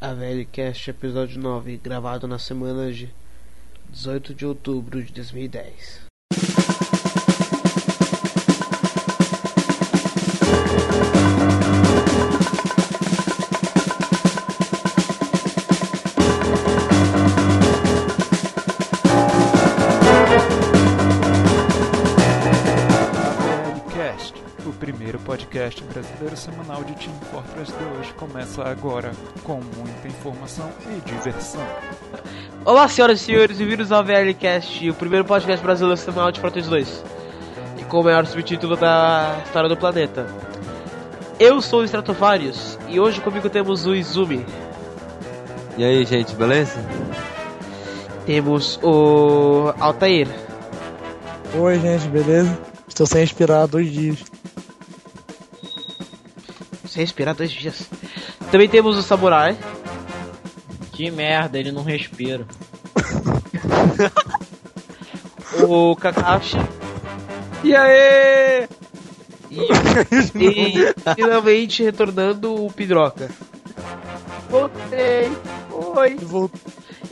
A VLCast episódio 9, gravado na semana de 18 de outubro de 2010. Brasileiro semanal de Team Fortress 2 começa agora com muita informação e diversão. Olá, senhoras e senhores, bem-vindos ao VLCast, o primeiro podcast brasileiro semanal de Fortress 2. E com o maior subtítulo da história do planeta. Eu sou o Stratovarius e hoje comigo temos o Izumi. E aí, gente, beleza? Temos o Altair. Oi, gente, beleza? Estou sem respirar há dois dias. Respirar dois dias. Também temos o Samurai. Que merda, ele não respira. o Kakashi. E aí? E, e finalmente retornando o Pidroca. Voltei. Oi. Voltou.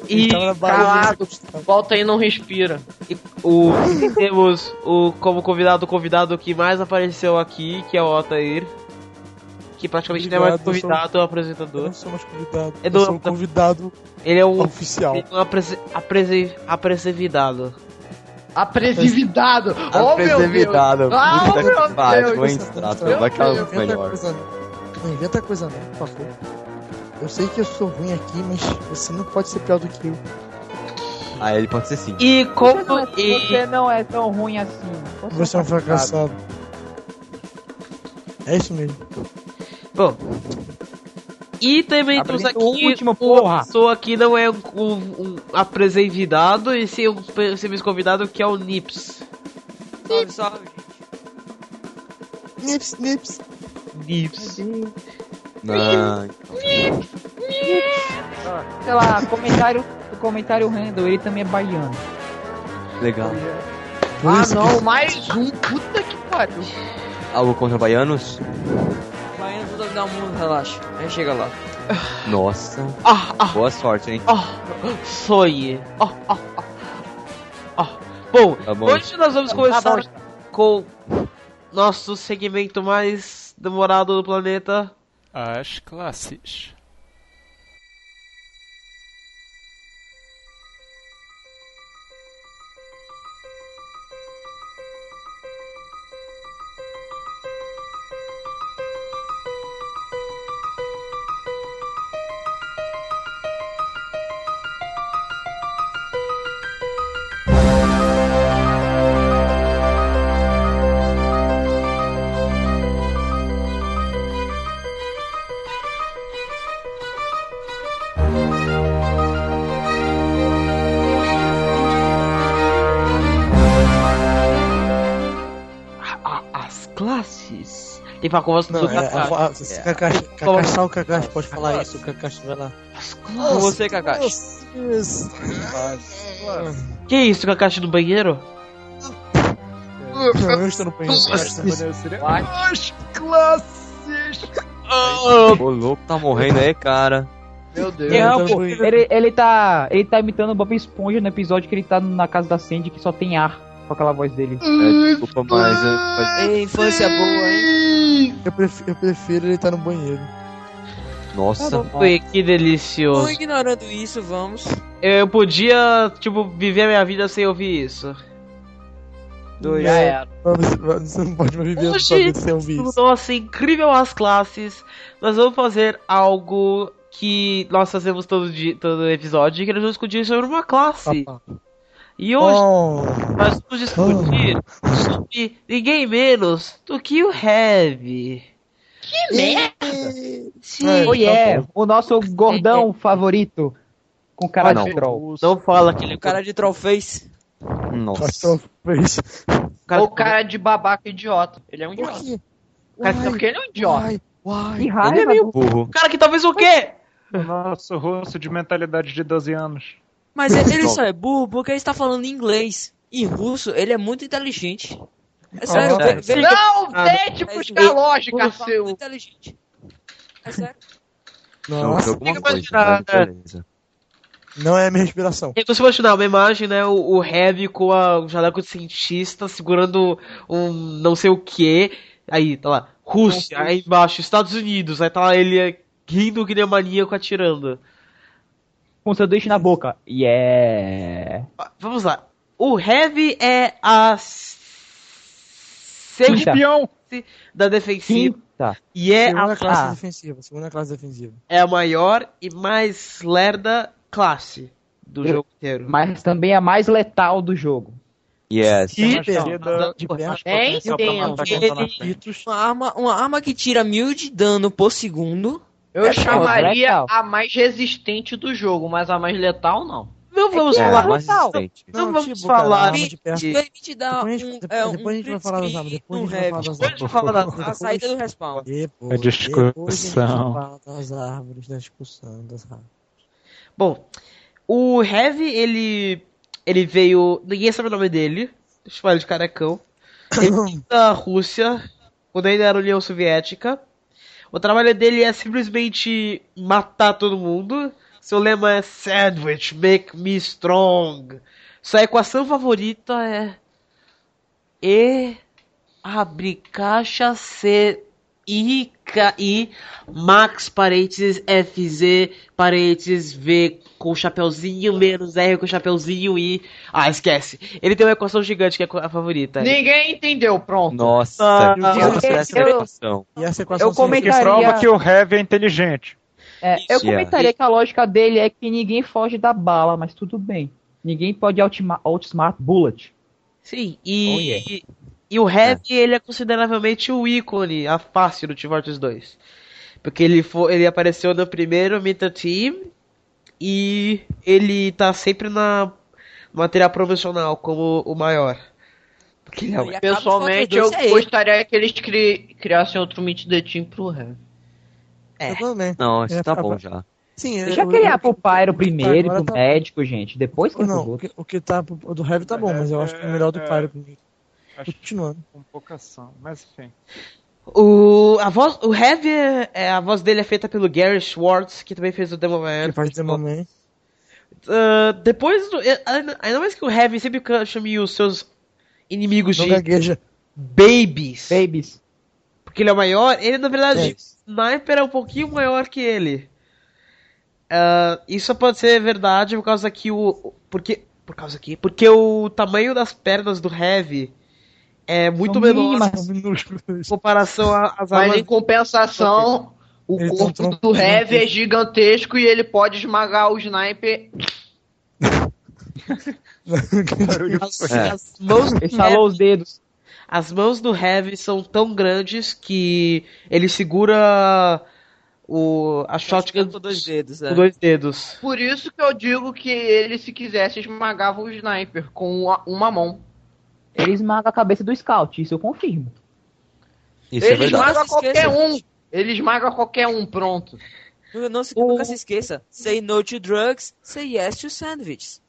E calado. Volta aí não respira. e o, temos o como convidado o convidado que mais apareceu aqui, que é o Altair. Que praticamente não é mais Obrigado, eu sou- convidado, é um Eu apresentador. não sou mais convidado. É Eu do- sou um convidado Ele é um, oficial. ele é um aprese, aprese, apresenvidado. Apresenvidado. Oh, meu Deus. Ah, Puta meu que pariu, Deus. hein, Strato? Meu Vai inventa melhor. coisa não. Não inventa coisa não, por favor. Eu sei que eu sou ruim aqui, mas você não pode ser pior do que eu. Ah, ele pode ser sim. E como. E, Você não é tão ruim assim. Você é um fracassado. É isso mesmo. Bom. E também temos Apresenta aqui o último, uma porra. pessoa que não é um, um, um apresentado, e sim um simples convidado que é o Nips. Salve, salve. Nips, nips. Nips. Não, Sei lá, comentário, comentário random, ele também é baiano. legal. Ah, não, que- mais um. Puta que pariu. Algo contra baianos? Dominar o mundo, relaxa. Aí chega lá. Nossa, Ah, ah, boa sorte, hein? ah, sonhe. Ah, ah, ah, ah. Bom, Tá bom. hoje nós vamos Tá começar bom. com nosso segmento mais demorado do planeta. As classes. Tem que falar com Não, do é, Kakashi. Kakashi, Kakashi, só o Kakashi pode falar isso, o Kakashi vai lá. As Com você, Kakashi. Isso. Que isso, Kakashi no banheiro? Não, eu estou no banheiro. As classes. O louco tá morrendo aí, cara. Meu Deus. Eu Não, pô, ele, ele tá. Ele tá imitando o Bob Esponja no episódio que ele tá na casa da Sandy que só tem ar com aquela voz dele. É, desculpa, mas... eu- mas- Ei, infância boa, hein? Eu prefiro, eu prefiro ele estar no banheiro. Nossa, Ui, que Tô delicioso. ignorando isso, vamos. Eu podia, tipo, viver a minha vida sem ouvir isso. Dois. Já era. Você, não pode mais viver a sua Hoje, vida sem ouvir isso. Nossa, incrível as classes. Nós vamos fazer algo que nós fazemos todo, dia, todo episódio, que nós vamos discutir sobre uma classe. Papá. E hoje Oh, nós vamos discutir sobre ninguém menos do que o Heavy. Sim. É, Oh yeah, tá o nosso gordão favorito. Com cara Ah, não. de troll. Não fala que ele é O cara de trollface. nossa. Cachorro fez. cara, Ou cara de babaca idiota. Ele é um idiota. quê? Cara, Uai, Porque ele é um idiota. uai, uai. Que raiva. Ele é meio- Burro. cara que talvez o quê? Nosso russo de mentalidade de 12 anos. Mas ele, ele só é burro porque ele está falando inglês. Em russo, ele é muito inteligente. É sério, sério? vê- vê- Não, Ah, tente é- buscar lógica, burro fala seu. muito inteligente. É sério. Não, Nossa, Fica coisa, beleza. não é a minha respiração. E você imaginar uma imagem, né? O, o Heavy com a, o jaleco de cientista segurando um não sei o que. Aí, tá lá, Rússia, aí embaixo, Estados Unidos, aí tá lá ele é, rindo que nem um maníaco atirando. Com sanduíche na boca. Yeah. Ah, Vamos lá. O Heavy é a. Campeão! da defensiva Quinta. e é segunda a, classe defensiva, segunda classe defensiva. é a maior e mais lerda classe do Eu- jogo inteiro. Mas também é a mais letal do jogo. Yes. E- tá frente. Pitos. Uma arma, uma arma que tira mil de dano por segundo. Eu É, chamaria legal. a mais resistente do jogo, mas a mais letal não. Não vamos É, falar. mais resistente. Não vamos tipo, falar cara, de- perto. Permite dar Depois a um, gente- é, depois- um depois a gente vai falar das armas, depois a gente vai falar das Depois a da- A saída do respawn. Depois, É discussão. depois a gente fala das árvores, da discussão das árvores. Bom, o Heavy, ele. Ele veio. Ninguém sabe o nome dele. Deixa eu falar de carecão. Ele veio da Rússia, quando ainda era União Soviética. O trabalho dele é simplesmente matar todo mundo. Seu lema é Sandwich, make me strong. Sua equação favorita é. E. Abre caixa C. I, K, I, Max parênteses FZ parênteses V com chapeuzinho, menos R com chapeuzinho e. Ah, esquece. Ele tem uma equação gigante que é a favorita. Ninguém entendeu, pronto. Nossa, Ah, que eu- essa eu- equação. E essa equação Eu Que comentaria- prova que o Heavy é inteligente. É, eu Isso, comentaria que a lógica dele é que ninguém foge da bala, mas tudo bem. Ninguém pode outsmart bullet. Sim, e. Oh, yeah. E o Heavy, ele é consideravelmente o ícone, a face do Team Fortress 2. Porque ele, foi, ele apareceu no primeiro Meta Team e ele tá sempre na no material promocional como o maior. Porque ele é E Pessoalmente, eu aí. gostaria que eles cri- criassem outro Meet the Team pro Heavy. É. Não, isso É, tá bom já. Sim, Deixa eu- criar eu- pro Pyro primeiro e pro tá- médico, gente. Depois que Não, o outro. que, o que tá do Heavy tá bom, mas eu acho que o melhor do É, Pyro primeiro. Acho Continuando. com pouca ação, mas enfim. O, a voz, o Heavy, é, a voz dele é feita pelo Gary Schwartz, que também fez o Demo Man. Ele faz Demo Man. Ah, depois, do, é, ainda mais que o Heavy sempre chame os seus inimigos Não de gagueja. babies, Babies. porque ele é maior, ele na verdade, É. Sniper é um pouquinho maior que ele. Ah, isso pode ser verdade por causa que o, porque, por causa que, porque o tamanho das pernas do Heavy é muito São menor em comparação às Mas armas em compensação, o Ele tem um corpo do Heavy é gigantesco. e ele pode esmagar o sniper. as, É. as mãos do Ele Heavy- os dedos. As mãos do Heavy são tão grandes que ele segura o a shotgun com dois dedos, com é. dois dedos. Por isso que eu digo que ele, se quisesse, esmagava o sniper com uma, uma mão. Ele esmaga a cabeça do scout, isso eu confirmo. Isso é ele verdade. esmaga Não qualquer um. Ele esmaga qualquer um, pronto. Nunca, não se, O- nunca se esqueça. Say no to drugs, say yes to sandwiches.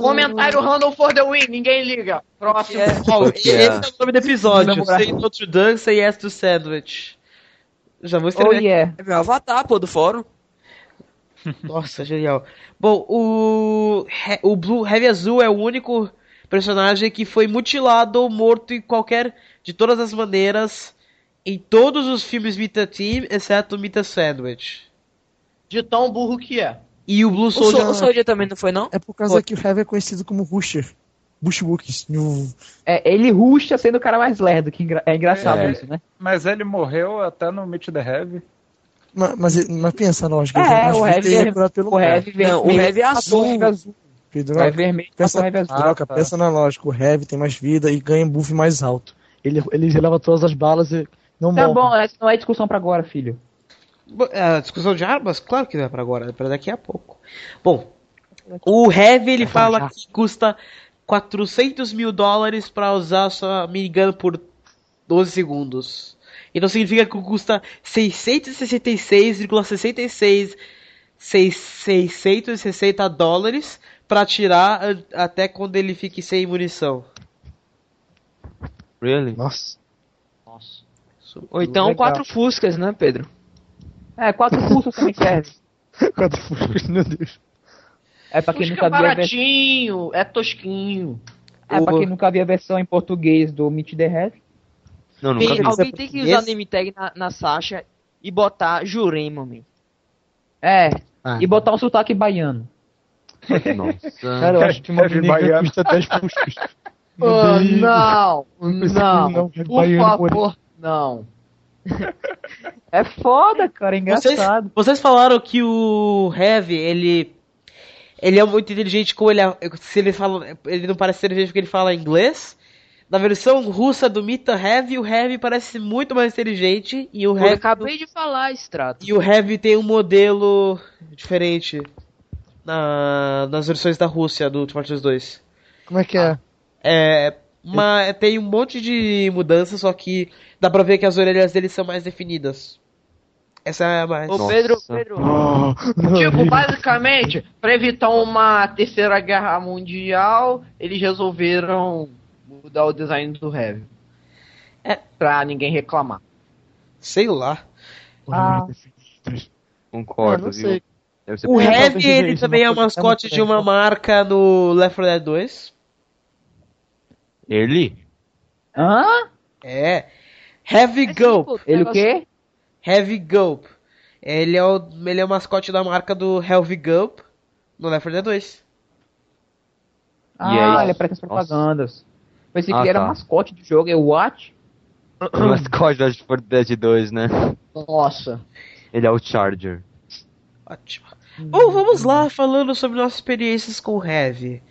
Comentário random for the win, ninguém liga. Próximo. É. Porque esse é- é o nome do episódio. Say no to dunk, say yes to sandwich. Já vou Oh escrever. yeah. É meu avatar, pô, do fórum. Nossa, genial. Bom, o o Blue Heavy Azul é o único personagem que foi mutilado ou morto em qualquer de todas as maneiras em todos os filmes Mita Team, exceto Mita Sandwich. De tão burro que é. E o Blue O, Soldier Sol- o Soldier também não foi, não? É por causa que o Heavy é conhecido como Rusher. Bushwookies. No... É, ele ruxa sendo o cara mais lerdo, que é engraçado É. isso, né? Mas ele morreu até no Meet the Heavy. Mas, mas, mas pensa na lógica. É, o Heavy é- é pelo O Heavy o Heavy é azul. azul. Pedro, Heavy vermelho Pensa, Heavy azul. Ah, Droga, tá. pensa na lógica. O Heavy tem mais vida e ganha buff mais alto. Ele, ele releva todas as balas e não Tá morre. bom, essa não é discussão pra agora, filho. A discussão de armas? Claro que não é pra agora, é pra daqui a pouco. Bom, o Heavy ele fala que custa 400 mil dólares pra usar sua minigun por 12 segundos. Então significa que custa 666,66 660 dólares pra atirar a- até quando ele fique sem munição. Really? Nossa. Nossa. Ou então Legal. quatro Fuscas, né, Pedro? É, quatro cursos também serve. Quatro fuscas, meu Deus. É pra quem Fusca nunca viu a versão. baratinho, é tosquinho. É pra quem nunca viu a versão em português do Meet the Heavy. Não, nunca Tem- vi. alguém tem que usar Esse- name tag na, na Sasha e botar Jurema, man. É, Ah. e botar um sotaque baiano. Nossa. Cara, eu acho que uma baiano. custa 10 fuscas. Meu Ah, Deus. não, não, não, por baiano, favor, não. É foda, cara, é Vocês, engraçado. vocês falaram que o Heavy, ele. Ele é muito inteligente como ele. Se ele fala. Ele não parece inteligente porque ele fala inglês. Na versão russa do Mita Heavy, o Heavy parece muito mais inteligente. E o Eu Heavy. acabei de falar, Strato. E o Heavy tem um modelo diferente na, nas versões da Rússia do Ultimate Force 2. Como é que é? É, uma, tem um monte de mudanças, só que dá pra ver que as orelhas dele são mais definidas. Essa é a mais. Ô. Pedro, Pedro, Oh, Tipo, basicamente, pra evitar uma terceira guerra mundial, eles resolveram mudar o design do Heavy. É. Pra ninguém reclamar. Sei lá. Ah. Concordo, viu? O Heavy- talvez ele também é o é mascote de uma marca no Left 4 Dead 2. Ele? Hã? É. Heavy É Gulp. simples, Ele o quê? Heavy Gulp. Ele é, o, ele é o mascote da marca do Heavy Gulp no Left 4 Dead 2. Ah, E aí? ele aparece nas propagandas. Pensei que Ah, ele era tá. o mascote do jogo, é o What? O mascote da Left 4 Dead 2, né? Nossa. Ele é o Charger. Ótimo. Bom, vamos lá falando sobre nossas experiências com Heavy.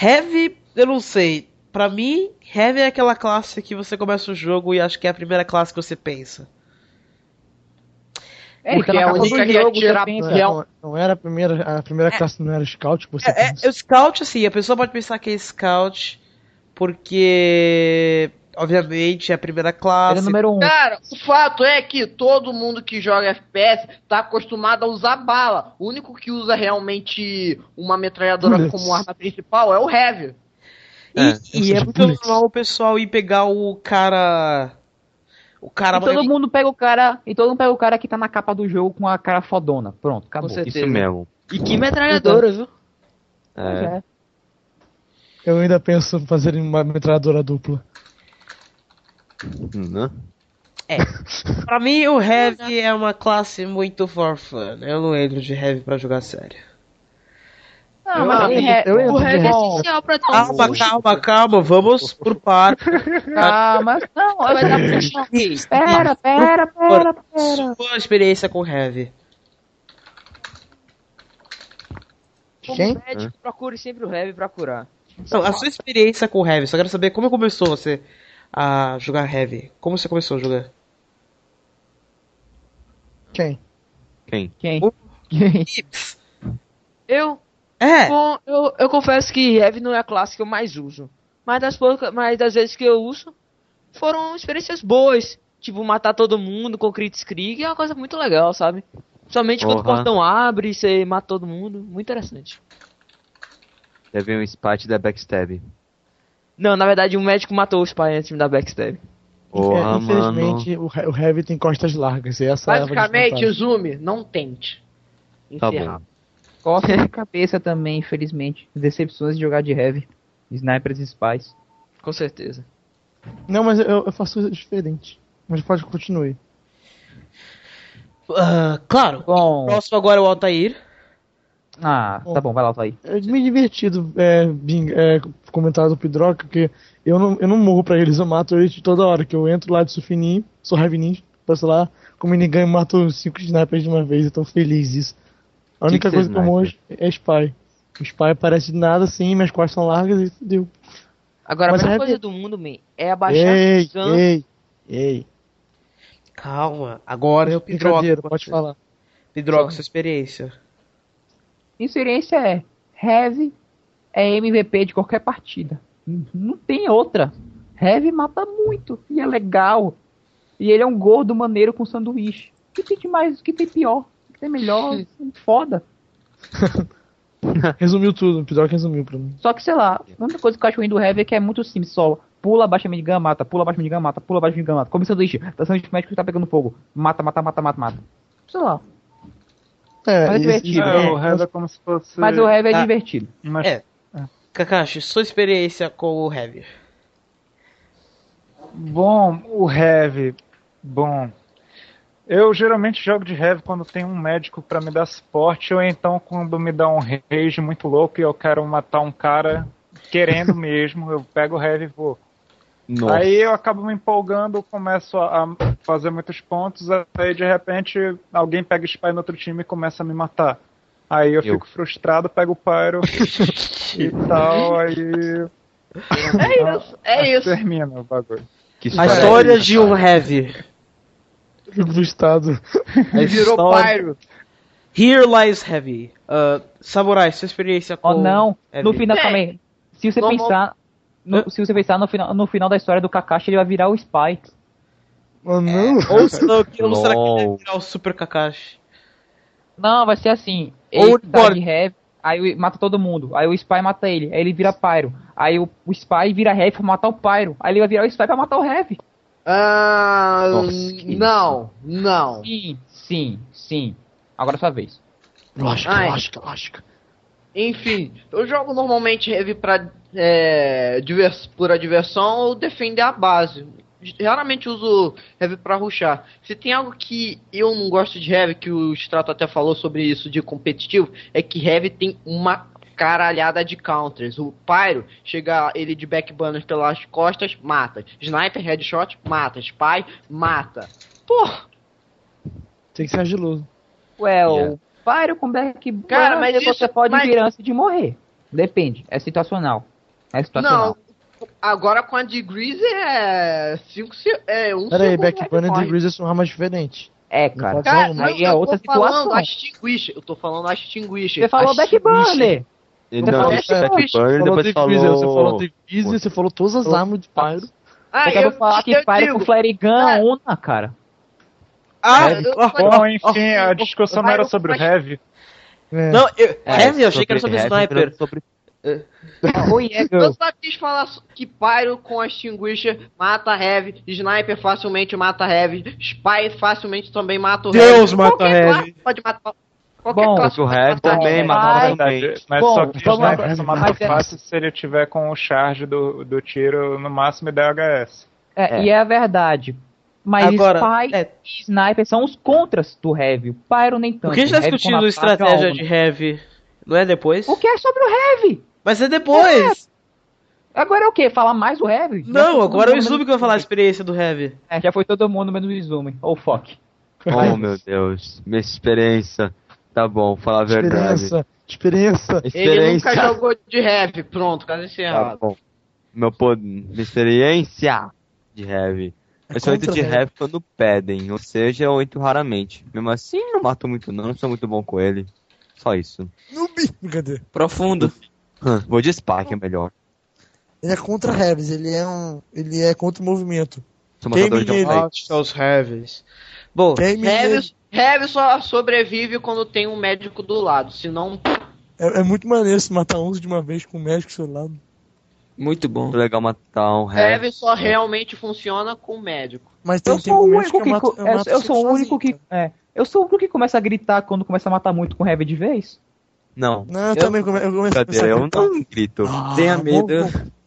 Heavy, eu não sei. Pra mim, Heavy é aquela classe que você começa o jogo e acho que é a primeira classe que você pensa. É, ele Porque na é a do única que jogo, atira. Não, era- não- era a primeira, a primeira classe não era Scout que você É, é, pensa. o Scout, assim, a pessoa pode pensar que é Scout porque, obviamente, é a primeira Ele classe. é o número um. Cara, o fato é que todo mundo que joga FPS tá acostumado a usar bala. O único que usa realmente uma metralhadora Bullets. como arma principal é o Heavy. E É, e seja, é muito bullets. normal o pessoal ir pegar o cara. O cara E todo mundo pega o cara. E todo mundo pega o cara que tá na capa do jogo com a cara fodona. Pronto, acabou. Isso mesmo. E que metralhadora, viu? É. é. Eu ainda penso em fazer uma metralhadora dupla. Né? Pra mim, o Heavy é uma classe muito for fun. Eu não entro de Heavy pra jogar sério. Não, Eu mas entro- ele é- eu entro O de Heavy é essencial pra ter um Calma, calma, calma. Vamos por par. Ah, mas não, Vai olha, dar pera, pera, pera, pera. Sua experiência com Heavy. Como médico, procure sempre o Heavy pra curar. Não, a sua experiência com Heavy. Só quero saber como começou você a jogar Heavy. Como você começou a jogar? Quem? Quem? Quem? O- Quem? Eu, É. bom, eu, eu confesso que Heavy não é a classe que eu mais uso. Mas das, poucas, mas das vezes que eu uso, foram experiências boas. Tipo, matar todo mundo com Kritis Krieg é uma coisa muito legal, sabe? Somente quando o portão abre, você mata todo mundo. Muito interessante. Deve um spite da Backstab. Não, na verdade, o médico matou o Spy antes dar backstab. Porra, Infe- Infelizmente, o, He- o Heavy tem costas largas. E essa é a Basicamente, desvantagem. Zumi, não tente. Tá Encerrar. bom. Costa de cabeça também, infelizmente. Decepções de jogar de heavy. Snipers e spies. Com certeza. Não, mas eu, eu faço diferente. Mas pode continuar. Ah, claro. Bom, Próximo agora é o Altair. Ah, tá bom, vai lá, aí. É meio divertido é, bing- é, comentário do Pedroca, porque eu não, eu não morro pra eles, eu mato eles toda hora, que eu entro lá de sufininho, sou ninja, passo lá, com minigun e mato cinco snipers de uma vez, eu tô feliz disso. A Que única que coisa é que eu morro é Spy. O Spy aparece de nada assim, minhas costas são largas e fudeu. Agora, Mas a melhor Heavy- coisa do mundo, man, é abaixar Ei, o gun. ei, ei. Calma. Agora é o Pedroca. pode falar. Pedroca, sua experiência. Experiência é Heavy é MVP de qualquer partida. Não tem outra. Heavy mata muito e é legal. E ele é um gordo maneiro com sanduíche. O que tem de mais? O que tem pior? O que tem melhor? Foda. Resumiu tudo, o Pedroca resumiu pra mim. Só que, sei lá, a única coisa que eu acho ruim do Heavy é que é muito simples, só Pula abaixo a minigun, mata. Pula abaixo a minigun, mata. Pula abaixo a minigun, mata. Come sanduíche. Tá sanduíche médico que tá pegando fogo. Mata, mata, mata, mata, mata. Sei lá. É, Mas é divertido. É, É, o Heavy é como se fosse. Mas o Heavy é Ah. divertido. Mas- É. Kakashi, sua experiência com o Heavy. Bom, o Heavy. Bom. Eu geralmente jogo de Heavy quando tem um médico pra me dar suporte, ou então quando me dá um rage muito louco e eu quero matar um cara querendo mesmo, eu pego o Heavy e vou. Nossa. Aí eu acabo me empolgando, começo a a fazer muitos pontos, aí de repente alguém pega spy no outro time e começa a me matar. Aí eu, Eu. fico frustrado, pego o Pyro e tal, aí É isso, é isso. termina o bagulho. Que A história é de um? Heavy. do estado. A Virou história- Pyro. Here Lies Heavy. Ah, Samurai, sua experiência com Oh, não. Heavy. No final também. Se você Normal. pensar. No- se você pensar no final, no final da história do Kakashi, ele vai virar o Spy. Oh, não. Ou será que, ou será que ele vai virar o Super Kakashi? Não, vai ser assim. Ou Ele ele tá de Heavy, aí mata todo mundo. Aí o Spy mata ele. Aí ele vira Pyro. Aí o, o Spy vira Heavy pra matar o Pyro. Aí ele vai virar o Spy pra matar o Heavy. Ah, Nossa, não, não. Sim, sim, sim. Agora é sua vez. Lógica, Ai. lógica, lógica. Enfim, eu jogo normalmente heavy pra é, divers, pura diversão ou defender a base. Raramente uso heavy pra rushar. Se tem algo que eu não gosto de heavy, que o Strato até falou sobre isso de competitivo, é que heavy tem uma caralhada de counters. O Pyro chega ele de backbanners pelas costas, mata. Sniper, headshot, mata. Spy, mata. Porra, Tem que ser agiloso. Ué, Yeah. o Pyro com back. Cara, mas você isso- pode mas- virar antes de morrer. Depende. É situacional. É situacional. não. Agora com a Degrees é 5 é um Pera aí, segundo Backbanner e. Degrees são armas diferentes. É, cara. Cara, Não, aí é eu outra tô falando situação. Eu tô falando a Extinguish. Você falou. Ele Você não, falou Backburner, Backburner, Falou depois Degrees, você falou falou... Degrees você falou todas as armas de Pyro. Ah, Eu quero falar que Pyro com Flare Gun Ah. é uma, cara. Ah, Bom, enfim, a discussão não era sobre o Heavy. É. não, eu, É, Heavy, eu achei que era sobre Heavy, Sniper. Sobre... Oi, é, Eu só quis falar que Pyro com a Extinguisher mata Heavy, Sniper facilmente mata Heavy, Spy facilmente também mata o Deus Heavy. mata Qualquer Heavy. Pode matar. Qualquer Bom, classe o Heavy também mata Mas- facilmente. Mas Bom, só que o Sniper só mata mas é- fácil se ele tiver com o charge do, do tiro no máximo e DHS. é, É. E é a verdade. Mas Agora, Spy é, e Sniper são os contras do Heavy. O Pyro nem tanto. por que a gente tá O discutindo estratégia de Heavy? Não é depois? Porque é sobre o Heavy. Mas é depois! Agora é o quê? Falar mais do Heavy? Não, agora é o Izumi que vai falar a experiência do Heavy. É, já foi todo mundo menos o Izumi. Ou fuck. Oh, meu Deus. Minha experiência. Tá bom, falar a verdade. Experiência, experiência. Ele nunca jogou de Heavy. Pronto, caso Tá encerrado. bom. Meu pod... Minha experiência de heavy. Eu só entro contra de heavy quando pedem, ou seja, eu entro raramente. Mesmo assim, não mato muito não, não sou muito bom com ele. Só isso. Noob! Brincadeira. Profundo. Vou de Spark, é melhor. Ele é contra Heavis, ele é um. Ele é contra o movimento. Sou ele. almighty. São os Heavies. Bom, Heavy só sobrevive quando tem um médico do lado, senão é, é muito maneiro se matar 11 de uma vez com o médico do seu lado. Muito bom. Muito legal matar um heavy. Heavy só realmente funciona com o médico. Mas tem, Eu sou o único que. eu mato, eu eu, mato eu sou o único que. É. Eu sou o único que começa a gritar quando começa a matar muito com Heavy de vez. Não, Não, eu, também come, eu começo a cadê? Eu gritar. não grito. Ah, Tenha medo.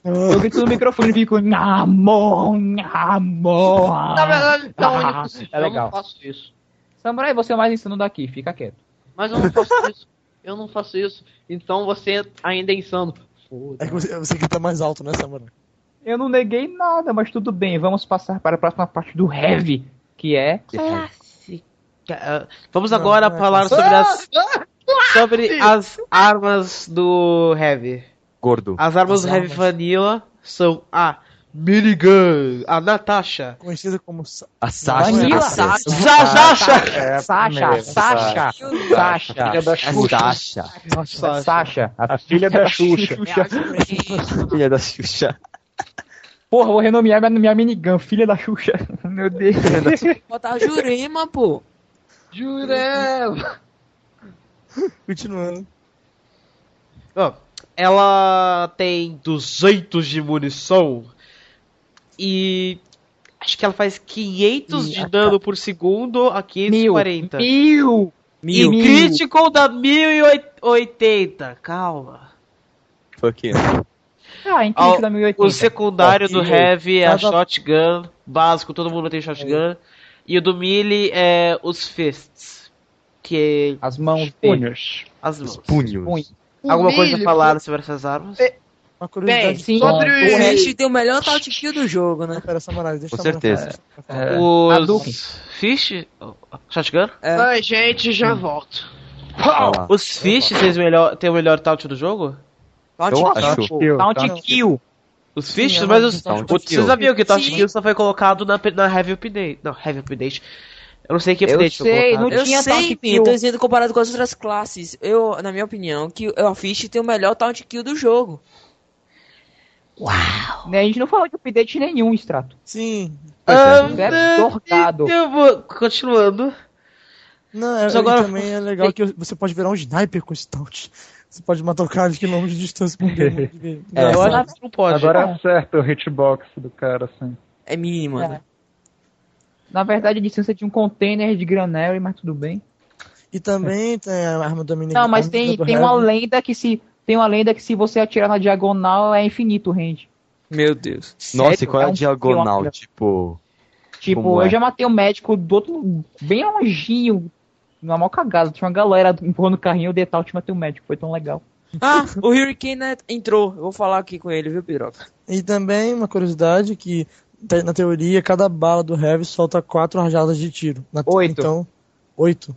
Eu grito no microfone e fico. Amor, amor. Na verdade, é o único Ah, é eu legal. não faço isso. Samurai, você é o mais insano daqui, fica quieto. Mas eu não faço isso. Eu não faço isso. Então você ainda é insano. É que você, você grita mais alto, né, Samurai? Eu não neguei nada, mas tudo bem. Vamos passar para a próxima parte do Heavy, que é. Ah, Vamos agora não é falar sobre as sobre as armas do Heavy. Gordo. As armas As do Heavy armas. Vanilla são a Minigun, a Natasha, Conhecida como. Sa- A Sasha. Vanilla. A Sasha. Zajacha, É a Sasha, Sasha, Sasha, Filha da A Xuxa. Sasha. Sasha. A filha da Xuxa. Filha da Xuxa. Porra, vou renomear minha, minha minigun, filha da Xuxa. Meu Deus. Botar Jurema, pô. Jurema! Continuando. Ó, ela tem 200 de munição, e acho que ela faz 500 E de dano por segundo a 540. Mil! E Mil. critical dá 1080. Calma. Fuck you. Ah, em Ao- da 1080. O secundário do. Heavy é a Shotgun, básico, todo mundo tem Shotgun. E o do Melee é os Fists, que é As mãos. Punhos. as mãos. Punhos. Punho. Alguma coisa a falar sobre essas armas? Uma curiosidade. Bem, Sim. sobre O Rich tem o melhor taut kill do jogo, né? Pera, Samurai, deixa Com certeza. falar. É. Os Hadouken. Fish? Shotgun? É. Ai, gente, já volto. Os Fish o melhor, têm o melhor taunt do jogo? Taut Eu kill. acho. Kill, Taunt tá? kill. Os Sim, Fish, é mas os, taunt vocês sabiam que o Taunt Sim. Kill só foi colocado na, na Heavy Update. Não, Heavy Update. Eu não sei que Eu update foi sei, colocado. não Eu tinha sei, Pim, kill. eu tô dizendo comparado com as outras classes. Eu, na minha opinião, que o Fish tem o melhor taut kill do jogo. Né, A gente não falou de update nenhum, Strato. Sim. Você é dorgado. Eu vou continuando. Não, é, Mas e agora- também é legal que você pode virar um sniper com esse taut. Você pode matar o cara de quilômetros de distância com ele. É, Agora agora- não pode. Agora acerta o hitbox do cara, assim. É mínima, É. né? Na verdade, a distância de um container de granel, mas tudo bem. E também tem a arma mini Não, mas tem, do tem uma lenda que se. Tem uma lenda que se você atirar na diagonal é infinito o range. Meu Deus. Nossa, e Sério? qual é É a um diagonal? quilômetro. Tipo. Tipo, Como eu é? já matei um médico do outro. bem longinho. Na maior cagada. Tinha uma galera empurrando o carrinho, eu dei tal, e matei um médico. Foi tão legal. Ah, o Hurricane entrou. Eu vou falar aqui com ele, viu, Piroca? E também uma curiosidade que te- na teoria cada bala do Heavy solta quatro rajadas de tiro. Na te- Oito. Então, oito.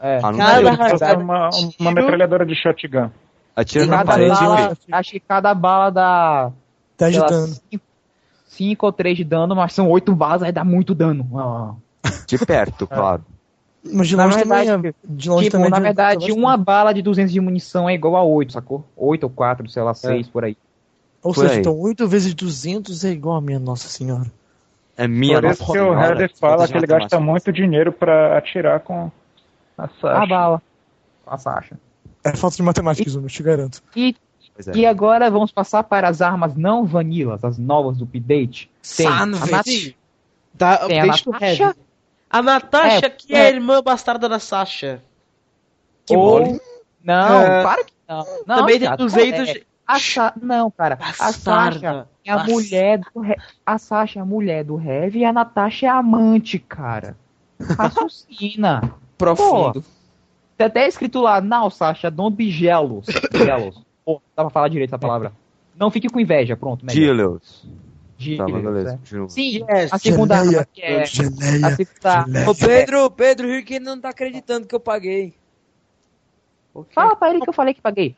É. Ah, não Cada rajada é uma, uma metralhadora de shotgun. Atira na cada parede. bala, acho que cada bala dá. 10 de sei lá, dano. cinco- cinco ou três de dano, mas são oito balas, aí dá muito dano. Ah. De perto, claro. Mas de Na longe verdade, também é. De longe tipo, também na de- verdade, uma bala de 200 de munição é igual a 8, sacou? 8 ou 4, sei lá, 6 por aí. Ou Por seja, aí. então 8 vezes 200 é igual a minha Nossa Senhora. É minha Por isso que o. Heather fala que ele gasta muito dinheiro pra atirar com a A Sasha. bala. A Sasha. É falta de matemática, Zuma, eu te garanto. E, é. e agora vamos passar para as armas não vanilas, as novas do update. Tem a. Nat- Tá, tem a Natasha. A Natasha, É, que é a é. irmã bastarda da Sasha. Que Ou- Não, É. para que não. não Também tem cara, 200 é, de... a Sa- Não, cara. A Sasha Bastarda. é a mulher do He- A Sasha é a mulher do Heavy e a Natasha é a amante, cara. Raciocina. Profundo. Tem até escrito lá, não, Sasha, don't be jealous. jealous. Pô, dá pra falar direito essa palavra. Não fique com inveja, pronto. De- Tá, beleza. é. Sim, Yes. a segunda Geleia. arma que é. A Geleia. segunda, Ô, Pedro, Pedro, o Hurricane não tá acreditando que eu paguei. Fala pra ele que eu falei que paguei.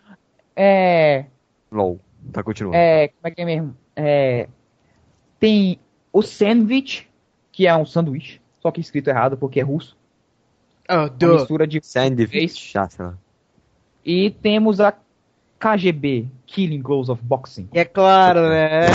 É. LOL. Tá continuando. É. Como é que é mesmo? É. Tem o sandwich, que é um sanduíche, só que escrito errado porque é russo. Ah, Uma mistura de. Sandwich. Sei lá. E temos a KGB, Killing Glows of Boxing. E é claro, né?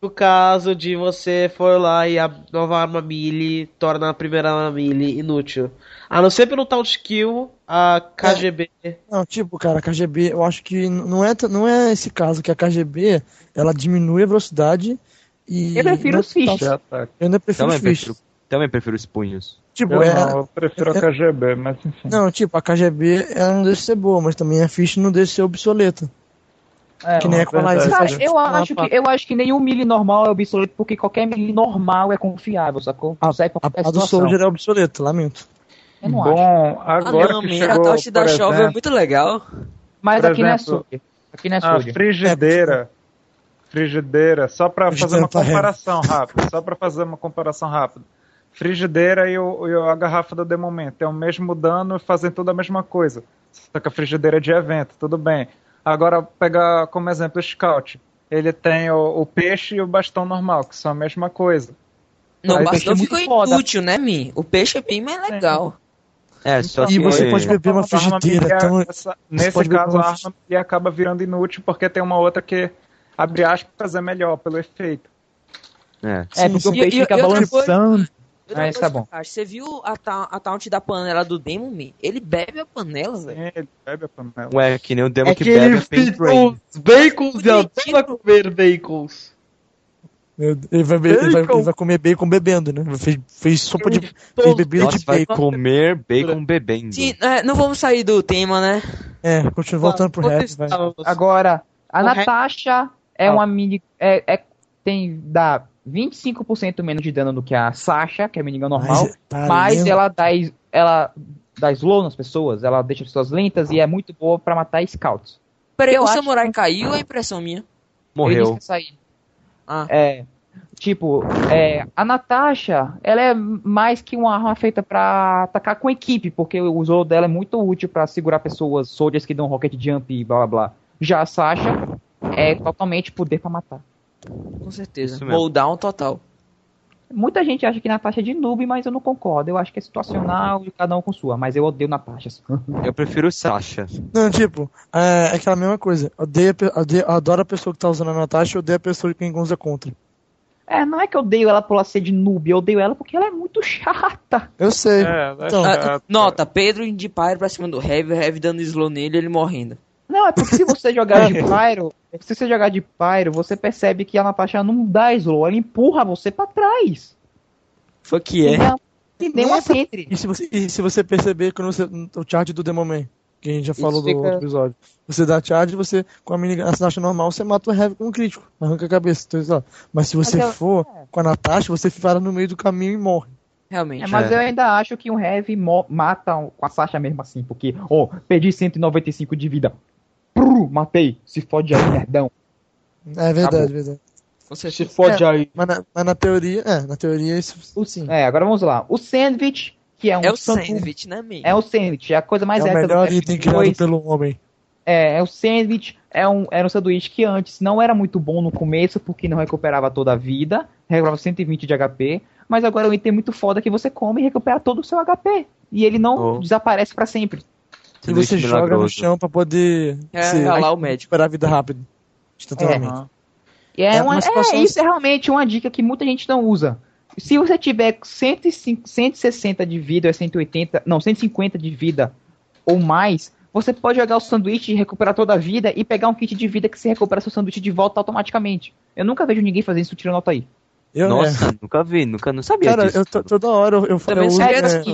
No caso de você for lá e a nova arma melee torna a primeira arma melee inútil. A não ser pelo tal skill, a KGB. Não, tipo, cara, a KGB, eu acho que não é, não é esse caso, que a KGB, ela diminui a velocidade e... Eu prefiro não- os fish. De ataque. Eu ainda prefiro Também os fish. prefiro, também prefiro os punhos. Tipo, Eu, é... não, eu prefiro a KGB, mas enfim. Não, tipo, a KGB, ela não deixa de ser boa, mas também a fish não deixa de ser obsoleta. É, que nem a Equalizer. verdade. Cara, eu acho, fa- que, eu acho que nenhum melee normal é obsoleto, porque qualquer melee normal é confiável, sacou? A, pra a, a do. Soldier é obsoleta, lamento. Eu não acho. Bom, Ah, agora não, que man, a chegou, taxa da é exemplo, muito legal. Mas aqui não é exemplo. Aqui não é a frigideira, frigideira, só pra fazer uma tá comparação rápida, só pra fazer uma comparação rápida. Frigideira e, o, e a garrafa do The Momento é o mesmo dano e fazem tudo a mesma coisa. Só que a frigideira é de evento, tudo bem. Agora, pegar como exemplo o Scout. Ele tem o, o peixe e o bastão normal, que são a mesma coisa. Não, Aí o bastão é ficou foda. inútil, né, Mi? O peixe é bem mais legal. É, só E que... você pode beber uma frigideira, melee, então... essa- nesse pode beber caso, uma a arma melee acaba virando inútil porque tem uma outra que, abre aspas, é melhor pelo efeito. É. É, Sim, porque o peixe E- e- fica e outra coisa- balançando. Outra Ah, tá bom. Kakashi, Você viu a, ta a taunt da panela do Demon Mi? Ele bebe a panela, velho. Sim, ele bebe a panela. Ué, que nem o demo É que, que bebe a Train. os bacons e Bonitinho. adora comer bacons. Meu Ele vai, ele vai, ele vai comer bacon bebendo, né? Fez, fez sopa de fez bebida Nossa, de vai bacon. comer bacon bebendo. Sim, é, não vamos sair do tema, né? É, continua voltando pro rap, vai. estávamos? Agora, a O rap- Natasha é Ah. uma mini. É, é- tem. dá 25% menos de dano do que a Sasha, que é a minigun normal. Mas, tá Mas ela dá, ela dá slow nas pessoas, ela deixa as pessoas lentas e é muito boa pra matar scouts. Peraí, o samurai caiu ou é impressão minha? Morreu. que. Ah. É, tipo, é, a Natasha, ela é mais que uma arma feita pra atacar com equipe, porque o slow dela é muito útil pra segurar pessoas, soldiers que dão rocket jump e blá blá blá. Já a Sasha é totalmente poder pra matar. Com certeza. Mesmo. Moldown total. Muita gente acha que Natasha é de noob, mas eu não concordo. Eu acho que é situacional e cada um com sua, mas eu odeio Natasha. Eu prefiro o Sasha. Não, tipo, é, é aquela mesma coisa. Odeio, odeio, adoro a pessoa que tá usando a Natasha e odeio a pessoa que quem usa contra. É, não é que eu odeio ela por ela ser de noob, eu odeio ela porque ela é muito chata. Eu sei. É, Então, Ah, nota, Pedro de Pyro pra cima do Heavy, o Heavy dando slow nele ele morrendo. Não, é porque se você jogar de Pyro, se você jogar de Pyro, você percebe que a Natasha não dá slow, ela empurra você pra trás. Foi que é. E nem uma sentry. E se você, e se você perceber quando você, o charge do Demoman, que a gente já falou do fica- outro episódio, você dá charge, você, com a mini a Natasha normal, você mata o Heavy com um crítico, arranca a cabeça. Então. Mas se você Mas eu- for com a Natasha, você para no meio do caminho e morre. Realmente. É, mas É. eu ainda acho que um Heavy mata um- com a Sasha mesmo assim, porque, ó, perdi 195 de vida. Prrr, matei. Se fode aí, nerdão. É verdade, Acabou. verdade. Com Se fode aí. Mas na, mas na teoria, é, na teoria isso sim. É, agora vamos lá. O Sandwich, que é um É o sandu- sandwich, né, amigo? É o Sandwich, é a coisa mais é o épica do melhor F2. item criado pelo homem. É, é o sandwich, é um, era um sanduíche que antes não era muito bom no começo, porque não recuperava toda a vida, recuperava 120 de HP, mas agora é um item muito foda que você come e recupera todo o seu HP. E ele não Oh. desaparece pra sempre. E você Sanduíche joga no milagroso. chão pra poder É, se- é lá o médico. recuperar a vida rápido. Instantaneamente. E é, É uma, uma situação- é, isso é realmente uma dica que muita gente não usa. Se você tiver 105, 160 de vida, ou é 180, não, 150 de vida ou mais, você pode jogar o sanduíche e recuperar toda a vida e pegar um kit de vida que você recupera seu sanduíche de volta automaticamente. Eu nunca vejo ninguém fazer isso tirando nota aí. Eu, Nossa, nunca vi, nunca não sabia Cara, disso. eu to- toda hora eu, eu, Também eu uso, é.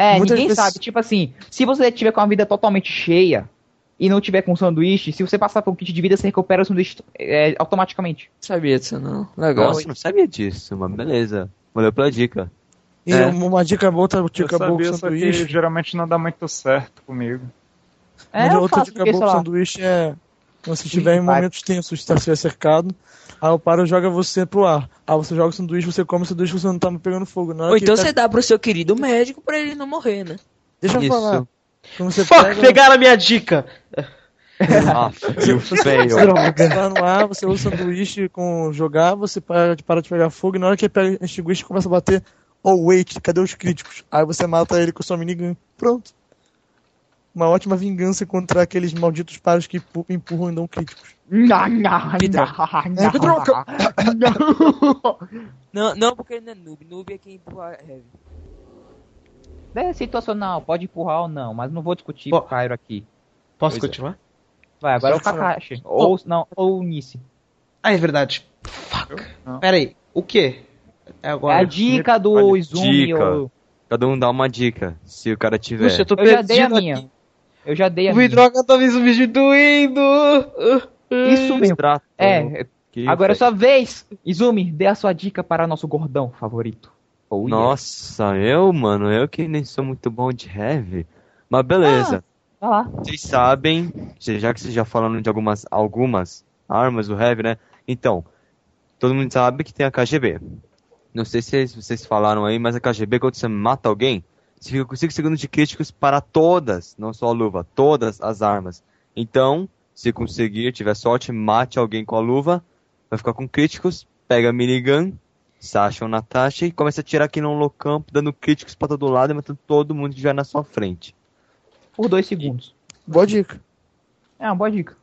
É, Muitas ninguém vezes- sabe. Tipo assim, se você tiver com a vida totalmente cheia e não tiver com sanduíche, se você passar por um kit de vida, você recupera o sanduíche é, automaticamente. Sabia disso, não. Legal. Nossa, não sabia disso, mas beleza. Valeu pela dica. E É. uma dica boa, outra Eu dica boa com sabia, só que sanduíche. geralmente não dá muito certo comigo. É, Mas eu outra faço, dica boa sanduíche é quando você estiver em momentos tensos, está sendo cercado, aí o paro joga você pro ar. Aí você joga o sanduíche, você come o sanduíche, você não tá pegando fogo. Ou que então tá- você dá pro seu querido médico pra ele não morrer, né? Deixa eu Isso. falar. Quando você Fuck, pega, pegaram a minha dica. Ah, you fail. você tá no ar, você usa o sanduíche com jogar, você para de, para de pegar fogo, e na hora que ele pega o começa a bater, oh wait, cadê os críticos? Aí você mata ele com sua minigun. Pronto. Uma ótima vingança contra aqueles malditos paros que empu- empurram e dão críticos. É, Pedroca! Não, não, porque ele não é noob. Noob é quem empurra heavy. É situacional, pode empurrar ou não, mas não vou discutir Bom. o Cairo aqui. Posso Pois é. continuar? Vai, agora é o Kakashi. Ou, não, ou o Nice. Ah, é verdade. Fuck. Não. Pera aí, o quê? É É agora. a dica do Olha, Izumi. dica. ou- Cada um dá uma dica, se o cara tiver. Puxa, eu tô Eu já dei a perdido minha. aqui. Eu já dei a O minha. Vidroga tá me substituindo. Isso mesmo. Extrato. É, Que agora é sua vez. Izumi, dê a sua dica para nosso gordão favorito. Oh, yeah. Nossa, eu, mano, eu que nem sou muito bom de heavy. Mas beleza. Vai lá. Vocês sabem, já que vocês já falaram de algumas, algumas armas do Heavy, né? Então, todo mundo sabe que tem a KGB. Não sei se vocês falaram aí, mas a KGB, quando você mata alguém, você fica com 5 segundos de críticos para todas, não só a luva, todas as armas. Então, se conseguir, tiver sorte, mate alguém com a luva, vai ficar com críticos, pega a minigun, Sasha ou Natasha e começa a tirar aqui no locampo, dando críticos para todo lado e matando todo mundo que estiver na sua frente. Por dois segundos. Boa dica. É uma boa dica.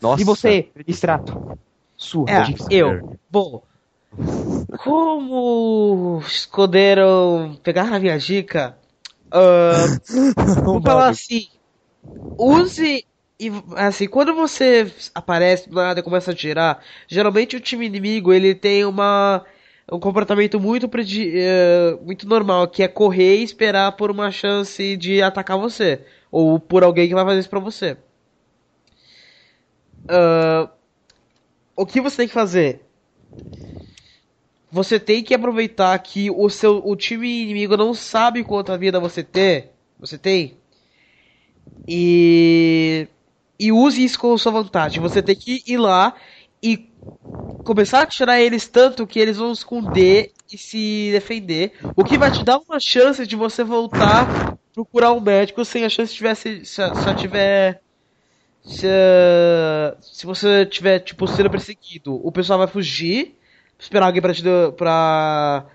Nossa. E você, Extrato? Sua É, dica. eu. Bom. Como escolheram pegar a minha dica? Vamos falar assim. Use E assim, quando você aparece do nada e começa a tirar, geralmente o time inimigo ele tem uma um comportamento muito eh, muito normal, que é correr e esperar por uma chance de atacar você ou por alguém que vai fazer isso pra você. Ah, o que você tem que fazer? Você tem que aproveitar que o seu o time inimigo não sabe quanta vida você tem, você tem, e e use isso com sua vantagem. Você tem que ir lá e começar a tirar eles tanto que eles vão esconder e se defender, o que vai te dar uma chance de você voltar procurar um médico sem a chance tivesse se só tiver se, se você tiver tipo sendo perseguido, o pessoal vai fugir, esperar alguém para te pra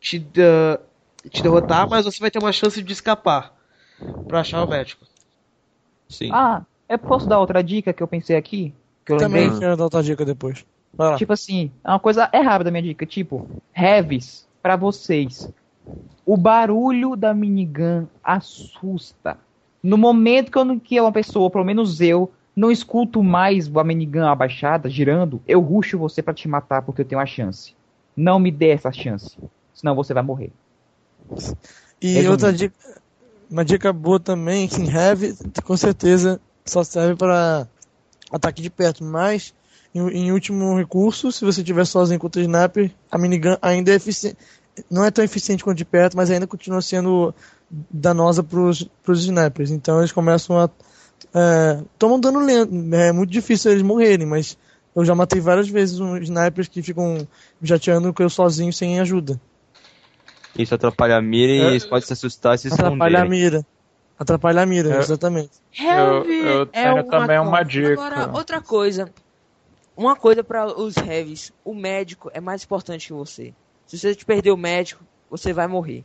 te, te derrotar, mas você vai ter uma chance de escapar pra achar o médico. Sim. Ah, eu posso dar outra dica que eu pensei aqui? Que eu lembrei? Também quero dar outra dica depois. Vai lá. Tipo assim, é uma coisa é rápida a minha dica, tipo, heavies pra vocês. O barulho da minigun assusta. No momento que, eu, não- que uma pessoa, pelo menos eu, não escuto mais a minigun abaixada, girando, eu ruxo você pra te matar porque eu tenho a chance. Não me dê essa chance, senão você vai morrer. E Resumindo. outra dica, uma dica boa também, que em Heavy, com certeza só serve para ataque de perto, mas em, em último recurso, se você estiver sozinho contra o sniper, a minigun ainda é eficiente, não é tão eficiente quanto de perto, mas ainda continua sendo danosa para os snipers. Então eles começam a é, tomam dano lento, é muito difícil eles morrerem, mas eu já matei várias vezes uns snipers que ficam jateando com eu sozinho sem ajuda. Isso atrapalha a mira e É. eles podem se assustar e se Atrapalha a esconderem. mira. Atrapalha a mira, É. exatamente. Eu- eu é tenho uma também uma dica. Agora, outra coisa. Uma coisa para os heavies. O médico é mais importante que você. Se você te perder o médico, você vai morrer.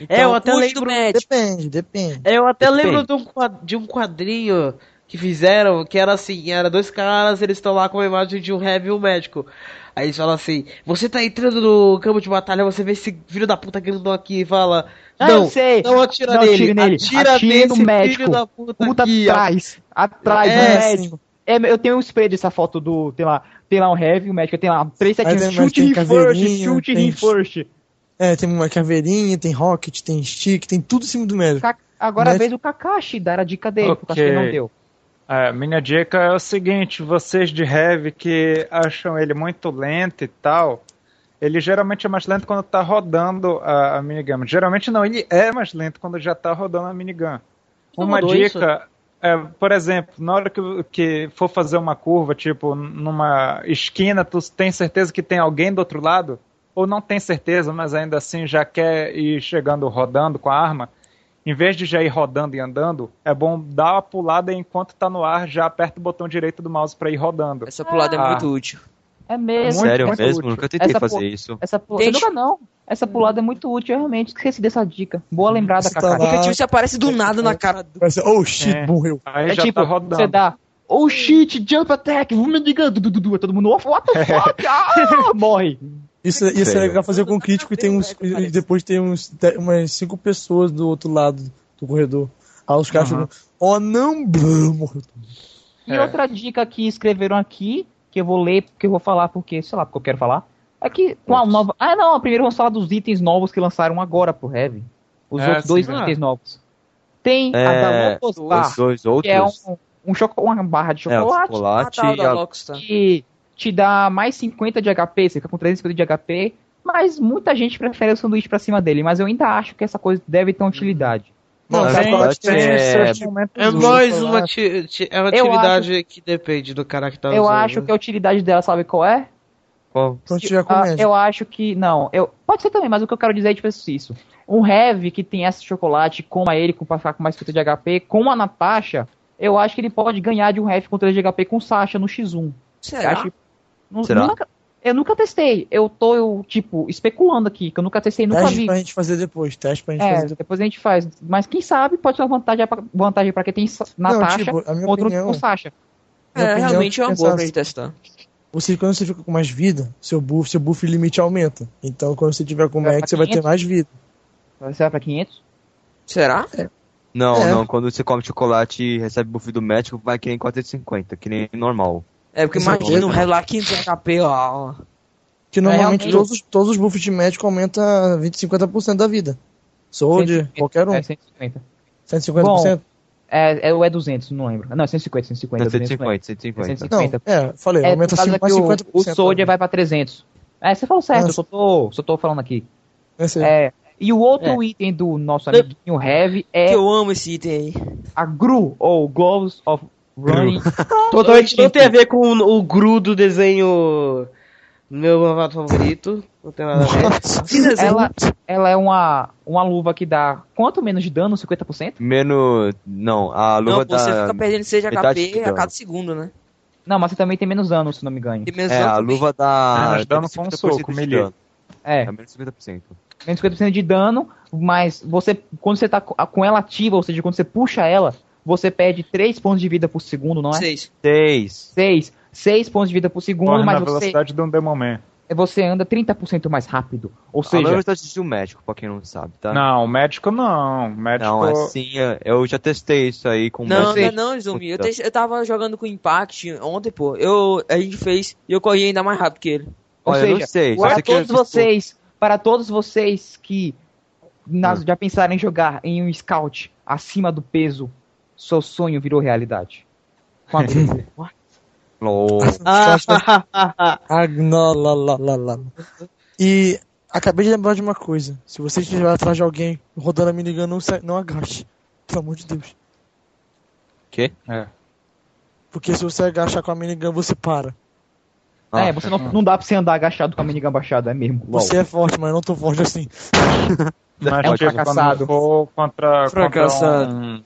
Então, É, eu até lembro- médico. Depende, depende. Eu até Depende. lembro de um, de um quadrinho que fizeram, que era assim, era dois caras, eles estão lá com a imagem de um heavy e um médico. Aí eles falam assim, você tá entrando no campo de batalha, você vê esse filho da puta grandão aqui e fala, Ah, não, eu sei. não atira Não nele, nele, atira, atire nesse no médico. filho da puta, Puta aqui. ó." atrás, atrás É, do médico. É, eu tenho um spray dessa foto do, tem lá, tem lá um heavy, o médico tem lá três Aí setinhas, tem- mas chute tem him first, caveirinha, chute tem- him first. É, tem uma caveirinha, tem rocket, tem stick, tem tudo em cima do médico. Ka- Agora Mas- a vez do Kakashi dar a dica dele, porque acho que Ok. ele não deu. É, minha dica é o seguinte, vocês de heavy que acham ele muito lento e tal, ele geralmente é mais lento quando tá rodando a, a minigun. Geralmente não, ele é mais lento quando já tá rodando a minigun. Não Uma mudou dica é, por exemplo, na hora que, que for fazer uma curva, tipo, numa esquina, tu tem certeza que tem alguém do outro lado? Ou não tem certeza, mas ainda assim já quer ir chegando rodando com a arma? Em vez de já ir rodando e andando, é bom dar uma pulada e enquanto tá no ar, já aperta o botão direito do mouse pra ir rodando. Essa pulada é Ah. muito útil. É mesmo. Muito, Sério muito mesmo? útil. Nunca tentei Essa fazer isso. Essa pulada. Nunca não. Essa pulada é muito útil, eu realmente esqueci dessa dica. Boa lembrada, tá lá- Porque tipo, você aparece do nada na cara do... Oh shit, É. morreu. Aí É já tipo, tá rodando. você dá, oh shit, jump attack, vamos diga, du, du, du, du, todo mundo, what the fuck, ah, morre. Isso, isso é legal fazer com crítico e tem uns. E depois tem uns umas cinco pessoas do outro lado do corredor. Aí os caras Uhum. ficam, oh não, blum, morreu. E É. outra dica que escreveram aqui, que eu vou ler, porque eu vou falar, porque, sei lá, porque eu quero falar, é que com a nova... Ah, não, primeiro vamos falar dos itens novos que lançaram agora pro Heavy. Os É, outros sim, dois ah. itens novos. Tem a É, da Locos Os Bar, dois que é um, um choco, uma barra de É, o chocolate, Ah, chocolate tá, o e da a... te dá mais 50 de HP, você fica com 350 de HP, mas muita gente prefere o sanduíche pra cima dele, mas eu ainda acho que essa coisa deve ter uma utilidade. Não, Não, tem- é- É úteis, mais eu uma, acho. é uma Eu atividade que depende do cara que tá eu usando. acho que a utilidade dela, sabe qual é? Qual? Tiver com Ah, eu acho que. Não, eu, pode ser também, mas o que eu quero dizer é tipo isso. Um Heavy que tem esse chocolate, coma ele com pra ficar com mais 50 de HP, com a Natasha, eu acho que ele pode ganhar de um Heavy com 3 de HP com Sasha no X1. Eu Será? acho Será? Nunca, eu nunca testei. Eu tô, eu, tipo, especulando aqui, que eu nunca testei, nunca Teste vi. pra gente fazer depois, teste pra gente É, fazer depois. depois a gente faz. Mas quem sabe pode ser uma vantagem pra, vantagem pra quem tem Natasha tipo, contra opinião- o Sasha. É, realmente é uma pensar boa pra gente testar. Você, quando você fica com mais vida, seu buff, seu buff limite aumenta. Então, quando você tiver com Max, você vai ter 500? mais vida. Vai ser pra 500? Será? Não, É. não, quando você come chocolate e recebe buff do médico, vai que nem 450, que nem normal. É, porque Exato. imagina um Heavy lá 500 HP, ó. Que normalmente realmente- todos, os- todos os buffs de médico aumentam 20, 50% da vida. Soldier, 150, qualquer um. É 150. 150%? É, é, ou é 200, não lembro. Não, é 150, 150. 150, 150. 150. Não, é, falei, É, aumenta por causa 5 que mais o, 50%. o Soldier vai pra 300. É, você falou certo, Ah, eu só tô, só tô falando aqui. Aí. É, e o outro É. item do nosso amiguinho Heavy é Que eu amo esse item aí. a GRU, ou Gloves of Running. Totalmente não tem a ver com o, o Gru do desenho meu malvado favorito. Não tem nada a ver. ela, ela é uma, uma luva que dá quanto menos de dano? 50%? Menos. Não, a luva Não, pô, você fica perdendo 6 de metade HP a cada segundo, né? Não, mas você também tem menos dano, se não me engano. Menos É, dano a também. luva da. Menos dano com um 50% soco, dano. É, É menos 50%. menos 50% de dano, mas você, quando você tá co- com ela ativa, ou seja, quando você puxa ela, você perde 3 pontos de vida por segundo, não é? 6. 6. 6. 6 pontos de vida por segundo, Corre na mas você, velocidade de um Demoman. você anda 30% mais rápido. Ou A seja, velocidade de um médico, pra quem não sabe, tá? Não, o médico não. Médico. Não, é sim, é- eu já testei isso aí com Não, médico. não, não, Izumi. Eu, te- eu tava jogando com o Impact ontem, pô. Eu, a gente fez e eu corri ainda mais rápido que ele. ou Olha, eu seja não sei. para sei que eu todos vocês, para todos vocês que nas- Hum. já pensaram em jogar em um scout acima do peso, seu sonho virou realidade. Com a. Lol. Ah. E acabei de lembrar de uma coisa. Se você estiver atrás de alguém rodando a minigun, não, não agache. Pelo amor de Deus. Quê? É. Porque se você agachar com a minigun, você para. Ah, é, você não, não dá pra você andar agachado com a minigun baixada, é mesmo. Lol. Você é forte, mas não tão forte assim. Mas É um fracassado. quando for contra, Fracassado. contra um-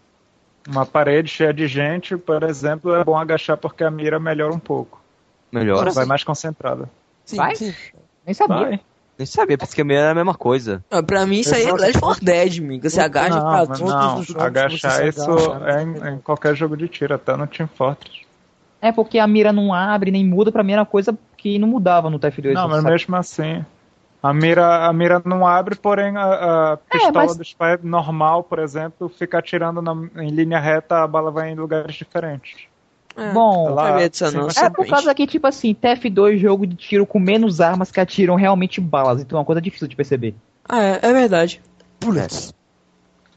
uma parede cheia de gente, por exemplo, é bom agachar porque a mira melhora um pouco. Melhor. Vai mais concentrada. Sim, Vai? sim. Nem sabia. Vai. Nem sabia, porque que a minha era a mesma coisa. Ah, pra mim isso aí é. Left 4 Dead, amigo. Você agacha não, pra tudo. não, todos os jogos agachar isso é em, em qualquer jogo de tiro, até no Team Fortress. É porque a mira não abre nem muda, pra mim era coisa que não mudava no TF2. Não, mas sabe? mesmo assim, a mira, a mira não abre, porém a, a pistola mas- do Spy normal, por exemplo, fica atirando na- em linha reta, a bala vai em lugares diferentes. É, Bom, não sabia disso sim, não. mas É por causa que, tipo assim, TF2 jogo de tiro com menos armas que atiram realmente balas, então é uma coisa difícil de perceber. Ah, é, é verdade. Bullets.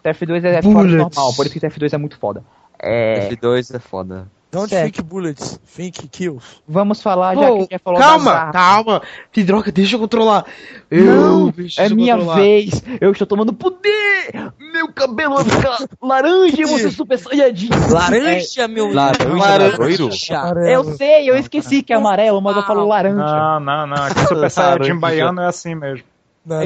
TF2 é Bullets. normal, por isso que TF2 é muito foda. É, F2 é foda. Don't Certo. think bullets, think kills. vamos falar, já que já falou calma, calma. Pidroca, deixa eu controlar. Eu, Não, é minha controlar. vez, eu estou tomando poder! Meu cabelo vai ficar laranja e você super saiyajin. Laranja, meu Laranja, Laranja. Chá. Eu sei, eu esqueci que é amarelo, mas eu falo laranja. Não, não, não. Aqui Super Saiyajin baiano é assim mesmo. Não, É.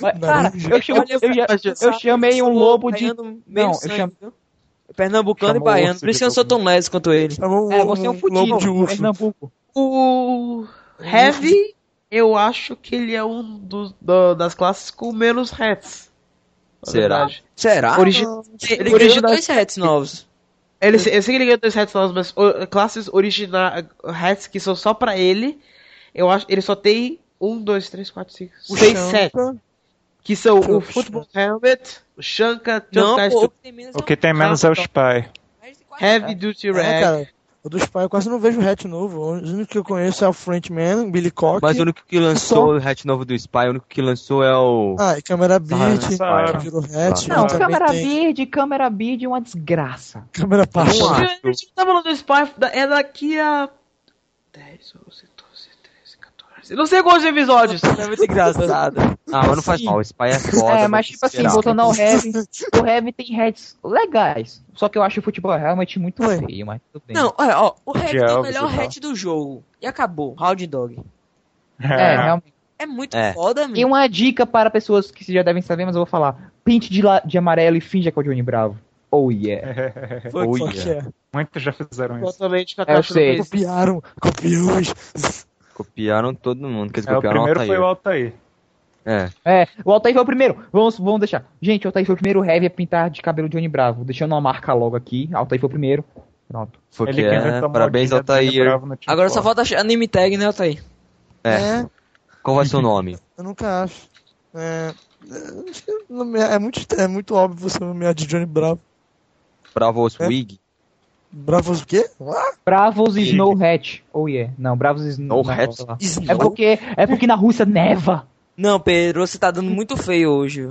Mas, cara, Laranja. eu, chamo- eu, já- eu chamei um lobo de. Não, eu viu? Pernambucano Chamou e baiano. Por isso que eu não sou tão leso quanto ele. chamou É, você é um lobo de fudido, urso. Pernambuco. O Heavy, eu acho que ele é um dos do- das classes com menos hats. na Será? verdade. Será? Origi- Ele ganhou original- dois sets novos. Ele, eu sei que ele ganhou dois hats novos, mas o- classes originais, hats que são só pra ele, eu acho ele só tem um, dois, três, quatro, cinco, O seis Shanka. sets. Que são o. Football Helmet, o Shanka, Não, pô, o que tem menos O que tem menos é o Spy. Heavy Duty É, Rag. cara. O do Spy eu quase não vejo hatch novo. O único que eu conheço é o Frenchman, Billy Cock. Mas o único que lançou o hatch novo do Spy, o único que lançou é o. Ah, e câmera beat, Sahara. virou hatch. Não, câmera tem verde, câmera beard é uma desgraça. Câmera acho. A gente tá falando do Spy, é daqui a 10, 11, 12, 13, 14. Não sei quantos episódios. É muito engraçado. Ah, mas não faz Sim. mal, o Spy é foda. é, mas tipo assim, voltando ao Heavy, o Heavy tem heads legais. Só que eu acho o futebol realmente muito feio, mas tudo bem. Não, olha, ó, o Heavy De tem o melhor e hatch do jogo. E acabou, Round Dog. É, realmente. É muito É. foda, E amigo. uma dica para pessoas que já devem saber, mas eu vou falar. Pinte de, la- de amarelo e finja que é o Johnny Bravo. Oh yeah. Foi Oh, yeah. é. Muitos já fizeram isso. Totalmente com a Eu sei. Face. Copiaram, copiamos. Copiaram todo mundo, quer dizer, É, o copiaram primeiro Altair. foi o Altair. É, É, o Altair foi o primeiro. Vamos, vamos deixar. Gente, o Altair foi o primeiro heavy a pintar de cabelo Johnny Bravo. Deixando uma marca logo aqui. Altair foi o primeiro. Pronto. foi Ele que que é. Parabéns, Johnny Altair. Agora só falta a name tag, né, Altair? É. É, Qual vai ser o nome? eu nunca acho. É, É, que é muito, é muito óbvio você nomear de Johnny Bravo. Bravo É? Swig. Bravos o quê? Ah, Bravos e Snow Hat. Oh yeah. Não, Bravos e Snow No Hat? É porque, é porque na Rússia neva. Não, Pedro, você tá dando muito feio hoje.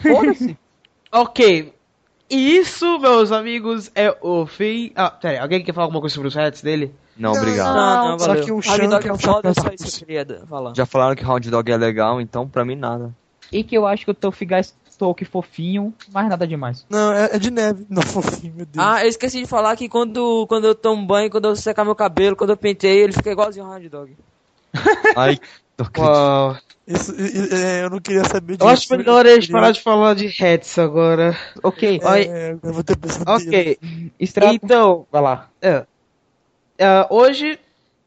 Foda-se. Ok. E isso, meus amigos, é o fim. Ah, pera aí, alguém quer falar alguma coisa sobre os hats dele? Não, obrigado. Não, não, só valeu. que o Shank Dog é um foda, só isso que eu queria falar. Já falaram que Round Dog é legal, então pra mim nada. E que eu acho que o Tofigas Stoke fofinho, mas nada demais. Não, é, é de neve. Não, fofinho, meu Deus. Ah, eu esqueci de falar que quando, quando eu tomo banho, quando eu secar meu cabelo, quando eu pentei, ele fica igualzinho um hot dog. Ai. Uau. Isso, é, eu não queria saber disso. Eu acho melhor gente parar de falar de hats agora. Ok, É, eu vou ter pesadelo. Ok. Então, Vai lá. é. É, hoje.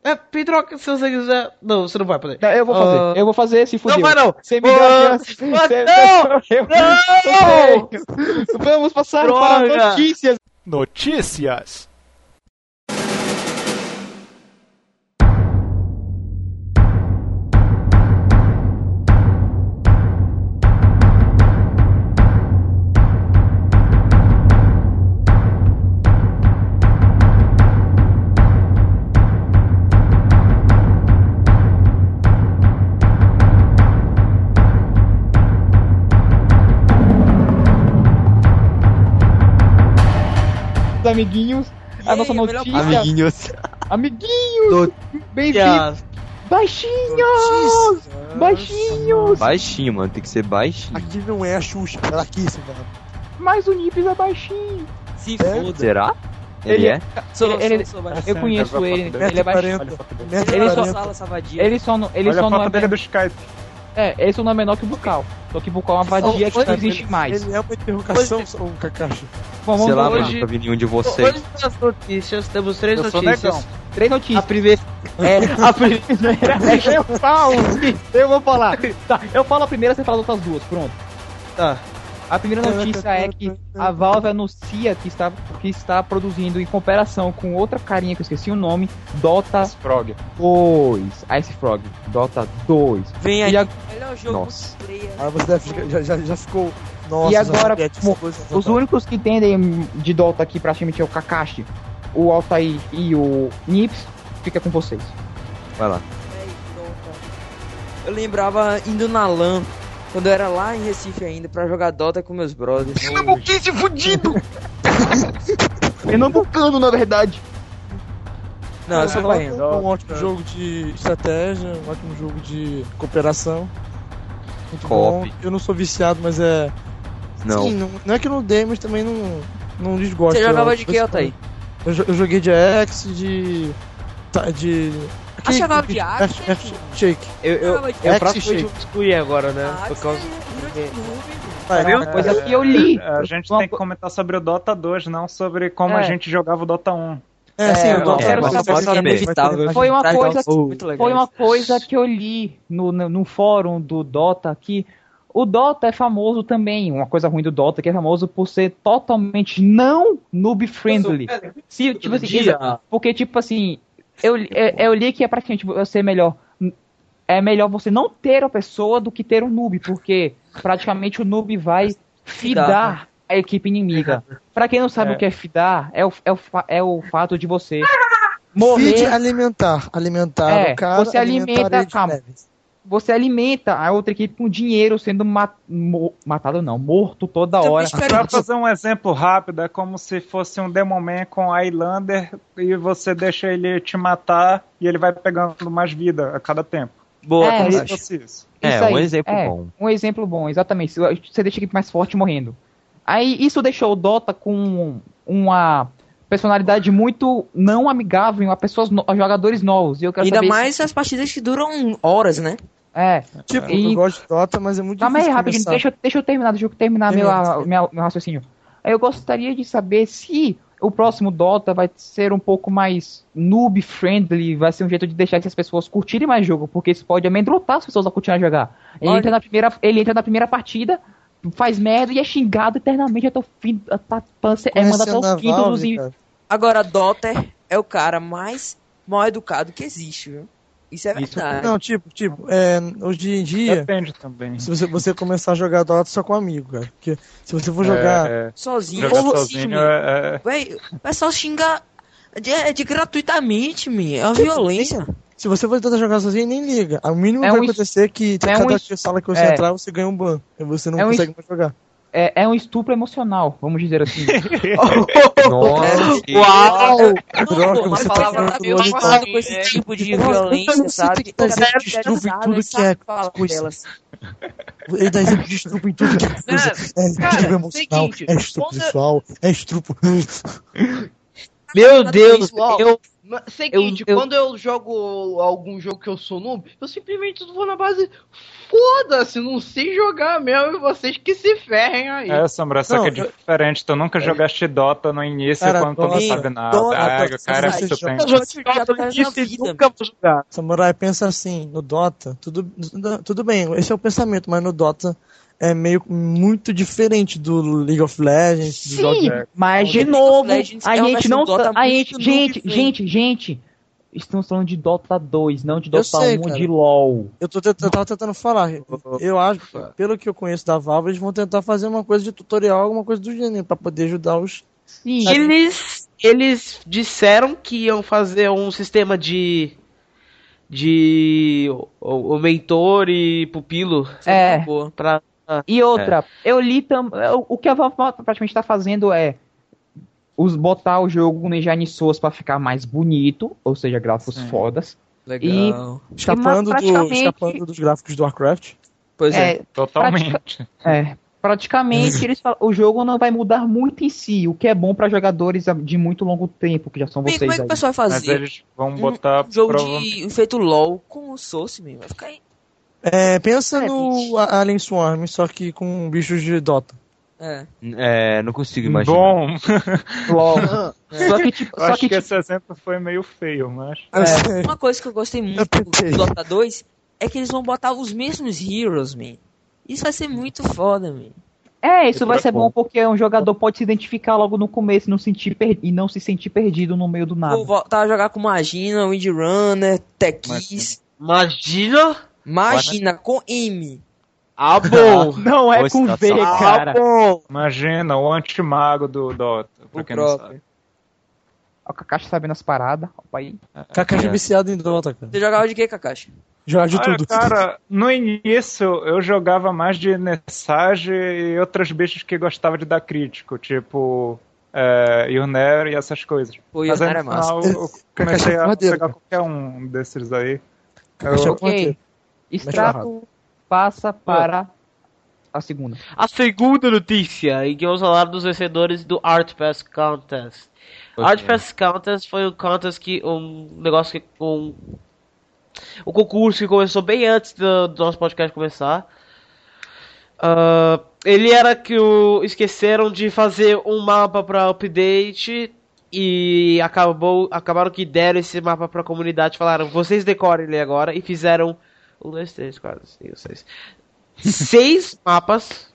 É, Pedro, se você quiser. Não, você não vai poder. Não, eu vou fazer. Ah, Eu vou fazer, se fudeu. Não vai não! Você me Ah, deu a chance. ah, Você- não! Eu- Vamos passar Droga! para notícias. Notícias. Amiguinhos. A nossa notícia. Amiguinhos. Amiguinhos! Bem-vindos! Baixinhos! Baixinhos! Baixinho, mano. Tem que ser baixinho. Aqui não é a Xuxa, é aqui, esse cara. Mas o Nips é baixinho. Se É? foda. Será? Ele, Ele- é? Sou, Ele- ele- sou, sou. Eu conheço ele, ele é baixinho. 140. Ele é só-. Ele só não, ele Olha só a não foto é, dele do Skype. É, ele só não é menor que o Bucal. Só que o Bucal é uma vadia que não existe mais. Ele é uma interrogação, o Kakashi. Bom, Sei vamos lá, hoje, nunca vi nenhum de vocês. Hoje nas notícias temos três Eu notícias. três A notícias. primeira. É, A primeira. eu falo! Eu vou falar. Tá, eu falo a primeira, você fala as outras duas. Pronto. Tá. A primeira notícia é que a Valve anuncia que está, que está produzindo em cooperação com outra carinha que eu esqueci o nome, Dota Frog. 2. Ice Frog. Dota 2. Vem E, aí. a- Melhor jogo Nossa. Aí você já, já, já ficou. Nossa, E agora, os únicos que entendem de Dota aqui praticamente é o Kakashi, o Altair e o Nips. Fica com vocês. Vai lá. Eu lembrava indo na LAN, quando eu era lá em Recife ainda, pra jogar Dota com meus brothers. Pernambuquense fudido! Pernambucano, na verdade. Não, eu sou é um ótimo jogo de estratégia, um ótimo jogo de cooperação. Muito bom. Eu não sou viciado, mas é. Não. Sim, não, não é que eu não dei, mas também não, não desgosto. Você jogava de que, Altair? Eu, eu joguei de X, de. tá, de. Ah, você jogava de Axe, Axe? Axe, Shake. Eu, eu, Jogava de eu Axe praticamente Shake. excluí agora, né? Ah, Por causa. Vai, Viu? vai, Coisa vai. que eu li. É, A gente tem que co- comentar sobre o Dota 2, não sobre como É. a gente jogava o Dota 1. É, sim, É, eu quero saber é inevitável. vai ter- Foi uma coisa. Foi uma coisa que eu li no, no, no fórum do Dota que o Dota é famoso também, uma coisa ruim do Dota que é famoso por ser totalmente não noob friendly. Se, tipo assim, porque tipo assim, eu, eu, eu li que é praticamente você melhor é melhor você não ter a pessoa do que ter um noob, porque praticamente o noob vai fidar a equipe inimiga. Pra quem não sabe É. o que é fidar, é o, é, o, é o fato de você Feed morrer alimentar. Alimentar É, o cara. você alimenta- calma. leves. Você alimenta a outra equipe com dinheiro sendo ma mo- matado não, morto toda hora. Pra fazer um exemplo rápido, é como se fosse um Demoman com Highlander e você deixa ele te matar e ele vai pegando mais vida a cada tempo. Boa, É, Como se isso- fosse isso. É, Isso aí, um exemplo é, bom. Um exemplo bom, exatamente. Você deixa a equipe mais forte morrendo. Aí isso deixou o Dota com uma personalidade muito não amigável a pessoas, no- a jogadores novos. E eu quero Ainda saber mais as partidas que duram horas, né? É. Tipo, E- eu gosto de Dota, mas é muito Calma aí, difícil rapidinho, começar. deixa, eu- deixa eu terminar, deixa eu terminar meu, meu, meu raciocínio. Eu gostaria de saber se o próximo Dota vai ser um pouco mais noob friendly, vai ser um jeito de deixar essas pessoas curtirem mais jogo, porque isso pode amedrontar as pessoas a continuar a jogar. Ele, Olha- entra na primeira, ele entra na primeira partida, faz merda e é xingado eternamente até o fim, até, é mandado até quintos Valve, dos. Agora, Dotter é o cara mais mal educado que existe, viu? Isso é verdade. Não, tipo, tipo, é, hoje em dia, Depende também. se você, você começar a jogar Dota só com amigo, cara. Porque se você for jogar. É, é, Sozinho, jogar ou sozinho assim, é, é- Véi, o pessoal xinga de, de gratuitamente, me. É uma violência. Se você for tentar jogar sozinho, nem liga. O mínimo É que vai um es- acontecer é que é cada um es- sala que você é. entrar, você ganha um ban. E você não É um consegue es- mais jogar. É, é um estupro emocional, vamos dizer assim. Nossa, Uau! Droga, você tá falando com esse tipo de violência, sabe? que dar exemplo de estupro em tudo que é coisa. delas. Ele dá exemplo de estupro em tudo que é coisa. É estupro emocional, seguinte, é estupro sexual, é estupro. Meu Nada Deus, eu, Seguinte, Eu- eu- quando eu jogo algum jogo que eu sou noob, eu simplesmente vou na base. Foda-se, não sei jogar mesmo e vocês que se ferrem aí. É, Sombra, só Não, que é eu- diferente. Tu nunca jogaste Dota no início Cara, quando tu não Dota- sabe nada. Dota- Ah, Dota- cara, você tu joga- tem. Eu já eu na disse vida. nunca vou jogar. Samurai pensa assim, no Dota, tudo, tudo bem, esse é o pensamento, mas no Dota é meio muito diferente do League of Legends, do Sim, mas de novo, Legends a é gente não tá. A gente, gente, gente, gente. Estamos falando de Dota 2, não de Dota sei, 1 cara. de LoL. Eu, tô tentando, eu tava tentando falar, eu acho, pelo que eu conheço da Valve, eles vão tentar fazer uma coisa de tutorial, alguma coisa do gênero, pra poder ajudar os... Sim, Eles, eles disseram que iam fazer um sistema de. de. o, o mentor e pupilo. É. Boa. Pra, E outra, eu li tam... eu- o que a Valve praticamente está fazendo é os, botar o jogo no Engine Source para ficar mais bonito, ou seja, gráficos Sim. fodas. Legal. Escapando, do, praticamente- escapando dos gráficos do Warcraft. Pois é. É, Totalmente. é, praticamente eles falam, o jogo não vai mudar muito em si, o que é bom para jogadores de muito longo tempo, que já são vocês como é que o pessoal vai Mas fazer eles vão um botar. jogo provavelmente- de feito LOL com o Source, meu? Vai ficar aí. É, pensa É, no A- Alien Swarm, só que com bichos de Dota. É. É, não consigo imaginar. Bom, LOL. Só que tipo, eu só acho que, que tipo, esse exemplo foi meio feio, mas. Eu sei. Uma coisa que eu gostei muito tentei. do Dota 2 é que eles vão botar os mesmos heroes, man. Isso vai ser muito foda, man. é, isso vai é ser bom porque um jogador pode se identificar logo no começo e não, sentir per- e não se sentir perdido no meio do nada. Vou voltar a jogar com Magina, Windrunner, Tekis. imagina! Magina com M. Ah, bom! Não é Boa com V, ah, cara. bom! Imagina o antimago do Dota. Pra O quem não próprio. sabe. O Kakashi sabendo as paradas. Opa aí. Kakashi É. viciado em Dota, cara. Você jogava de que, Kakashi? Jogar de Olha, tudo. cara, no início eu jogava mais de Nessage e outros bichos que gostava de dar crítico, tipo é, Yurner e essas coisas. Pô, Mas aí é no massa. final eu comecei a pegar qualquer um desses aí. É Eu, o Ok. Extrato passa para a segunda. A segunda notícia, em que vamos falar dos vencedores do Art Pass Contest. Pois Art é. Pass Contest foi um contest que um negócio que um um concurso que começou bem antes do, do nosso podcast começar. Ah, ele era que o esqueceram de fazer um mapa para update e acabou acabaram que deram esse mapa para a comunidade, falaram vocês decorem ele agora e fizeram um, dois, três, quatro, cinco, seis, seis mapas.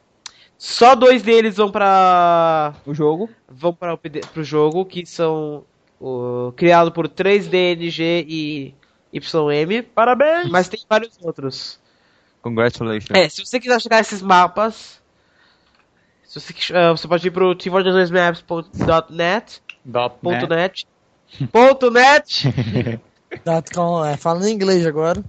Só dois deles vão para O jogo. vão para o jogo, que são o, criado por 3DNG e YM. Parabéns! Mas tem vários outros. Congratulations. É, se você quiser chegar esses mapas, se você, ah, você pode ir pro t42maps.net, Dot ponto net. net, net. Dotcom, é, fala em inglês agora.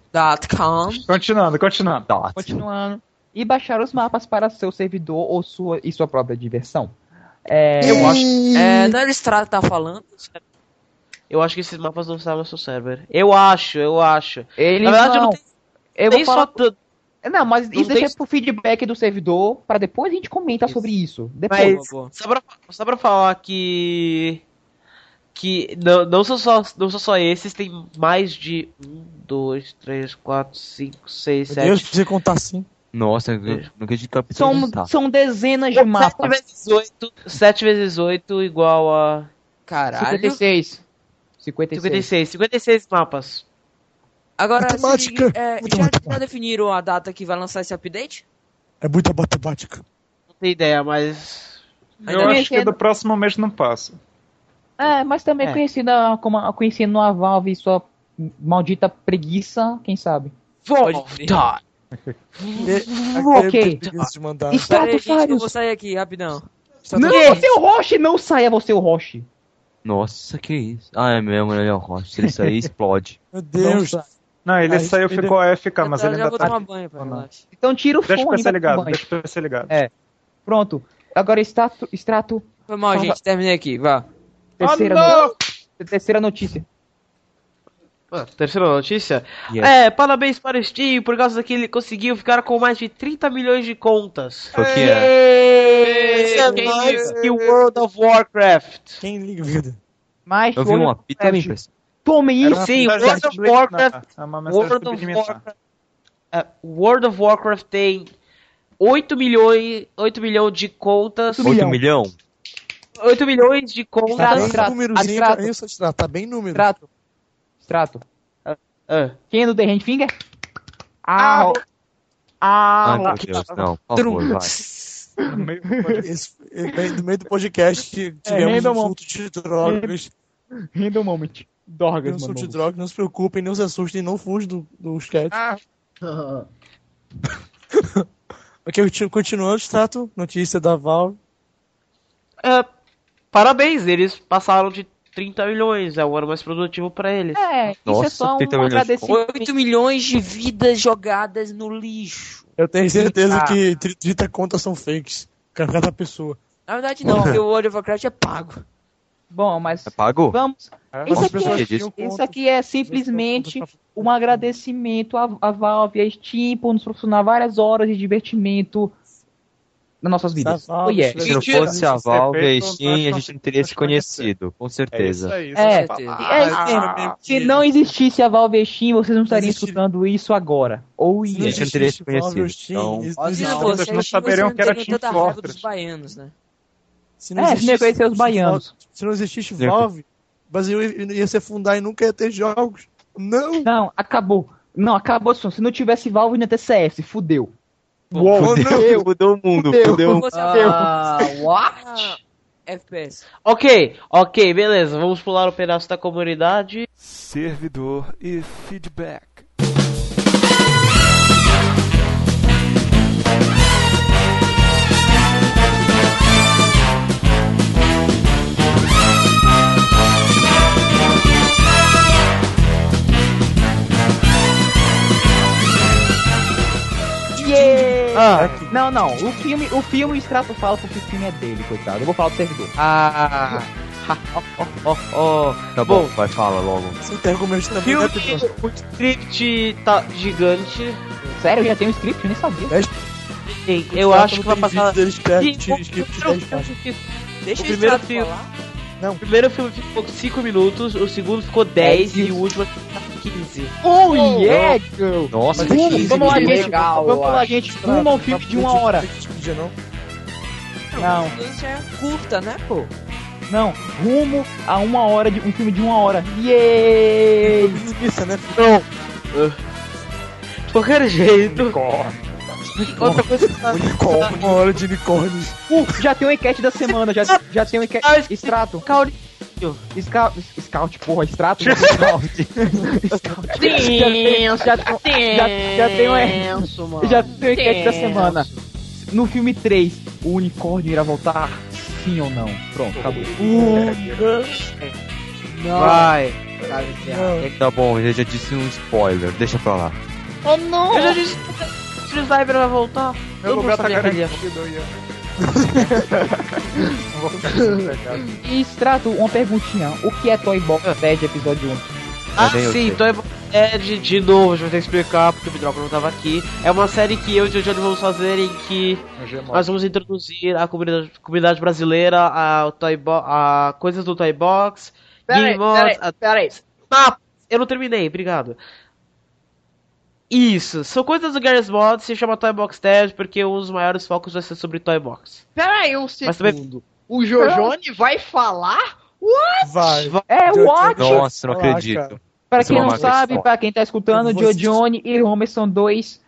.com. Continuando, continuando. Dot. Continuando. E baixar os mapas para seu servidor ou sua e sua própria diversão. É, Eu acho, É, não era o Strato que tá falando? eu acho que esses mapas não estavam no seu server. Eu acho, eu acho. ele Na verdade, não. não tem, eu só falar. tu- Não, mas não isso tem- deixa pro feedback do servidor para depois a gente comenta Isso. sobre isso. Depois. Mas só pra, só pra falar que. Que não, não, são só, não são só esses, tem mais de 1, 2, 3, 4, 5, 6, Meu Deus, 7. precisa contar assim. Nossa, eu não acredito que São, contar. são dezenas de 7 mapas. vezes 8, 7 vezes 8 igual a Caralho. 56. 56. 56. 56 mapas. Agora, se Matemática. liga, é, Muita já, matemática. já definiram a data que vai lançar esse update? É muita matemática. Não tenho ideia, mas. Eu Ainda acho que do próximo mês não passa. É, mas também É. conhecida como conhecendo a Valve e sua maldita preguiça, quem sabe? Volta! Ok. De mandar. Está- Pera aí, gente, eu vou sair aqui, rapidão. Não, você é o Roche, não saia você é o Roche. Nossa, que isso. Ah, é mesmo, ele é o Rocha. Se ele sair, explode. Meu Deus. Não, ele Ah, saiu, ele- ficou AFK, mas eu ele ainda tá. banho, pai. Então tira o Deixa o fone e PC vai pro ligado, deixa o PC ligado. É. Pronto. Agora extrato, extrato Foi mal, Só- gente, terminei aqui, vá. Terceira, Ah, no- terceira notícia. Ah, Terceira notícia. Yes. É, parabéns para o Steam, por causa que ele conseguiu ficar com mais de 30 milhões de contas. O que é? É quem mais liga? que World of Warcraft. Quem liga, vida? Mas Eu vi uma pita impressão. Tome isso. Sim, World of. Warcraft- É uma mensagem World of. Warcraft. é, World of Warcraft tem 8 milhões, 8 milhões de contas. 8 milhão? 8 milhões de Tá contas. bem extrato, númerozinho, extrato. cara. Isso, extrato, tá bem número. Extrato. Extrato. Ah, Quem é do The Handfinger? Ah, ah, Ai, meu Deus, não. Por favor, vai. Esse, é, no meio do podcast tivemos renda um surto de drogas. Random Moment. Tem Dorgas, um surto de mano. drogas, não se preocupem, não se assustem, não fujam do, do sketch. Ok, continu- continuando, extrato, notícia da Valve. é, parabéns, eles passaram de 30 milhões. É o ano mais produtivo pra eles. É, isso é Nossa, só um 30 milhões de agradecimento. 8 milhões de vidas jogadas no lixo. Eu tenho certeza Ah. que 30 contas são fakes. Cada pessoa. Na verdade não, porque o World of Warcraft é pago. Bom, mas É pago? vamos. É, Isso aqui, é- isso aqui é simplesmente um agradecimento à, à Valve e à Steam por nos proporcionar várias horas de divertimento nas nossas vidas. Valve, Oh, yeah. isso Se não fosse a Se Valve e a Steam, a não gente não teria se conhecido, com É isso certeza. aí. É, certeza. palavras. É, Ah, Se não existisse a Valve e a Steam, vocês não estariam escutando isso agora. Ou Se A gente não teria se existisse conhecido, então- existe- não, Vocês não saberiam que era Team tanta raiva dos Fortress. baianos, né? Se É, se não conhecer os baianos. Se não existisse Sim. Valve, o Brasil ia ia se afundar e nunca ia ter jogos. Não! Não, acabou. Não, acabou. Se não tivesse Valve, não ia ter CS. Fudeu. Uou, não! Mudou o mundo, Fudeu. fudeu. Você Ah, what? Ah, FPS. Ok, ok, beleza. Vamos pular o pedaço da comunidade. servidor e feedback. Yeah! Não, não. O filme, o filme o Strato fala porque o filme é dele, coitado. Eu vou falar do servidor. Ah. oh, oh, oh. Tá bom, Bom. vai, fala logo. Você tem argumento também, né, o script tá gigante. Sério, já tem um script? Eu nem sabia. Sim, eu acho que vai passar. Deles script de o 10 primeiro páginas. filme- Deixa O primeiro filme- falar. O primeiro filme ficou 5 minutos, o segundo ficou 10 e o último ficou 15. Oh, yeah, girl! Nossa, Mas é vamos lá, gente. legal, vamos lá, gente. Rumo a um filme de uma hora. Não? Não, é curta, né, pô? não. Rumo a uma hora de um filme de uma hora. Yay! Isso, né? De qualquer jeito. Outra coisa que tá. Unicórnio, uma hora de unicórnios. Uh, já tem uma enquete da semana, já, já tem uma enquete. Extrato. Cauri- Scout, Scout, porra, extrato. Scout. Scout. Já tem, já, já, já, já tem uma, Tenso, mano. já tem uma enquete da Tenso. semana. No filme 3, o unicórnio irá voltar? Sim ou não? Pronto, acabou. Vai. Tá bom, eu já disse um spoiler, deixa pra lá. Oh, não! Eu já disse o Sniper vai voltar. Meu Eu não lugar tá ia. garantido vou. E extrato, uma perguntinha. O que é Toy Box Bad episódio 1? Ah, sim, sei. então é de, novo, a gente vai ter que explicar porque o Bidroga não tava aqui. É uma série que eu e o Johnny vamos fazer em que Gmod. nós vamos introduzir a comunidade, comunidade brasileira, a, Toy Bo a coisas do Toy Box, Peraí, Game Mods, peraí, peraí. Ah, eu não terminei, obrigado. Isso, são coisas do Garry's Mod, se chama Toy Box Ted, porque um dos maiores focos vai ser sobre Toy Box. Peraí um Mas também- segundo. O Jojone vai falar? Vai. É what? Nossa, não acredito. quem é uma não sabe, pra quem tá escutando, vou. Johnny e Homer são dois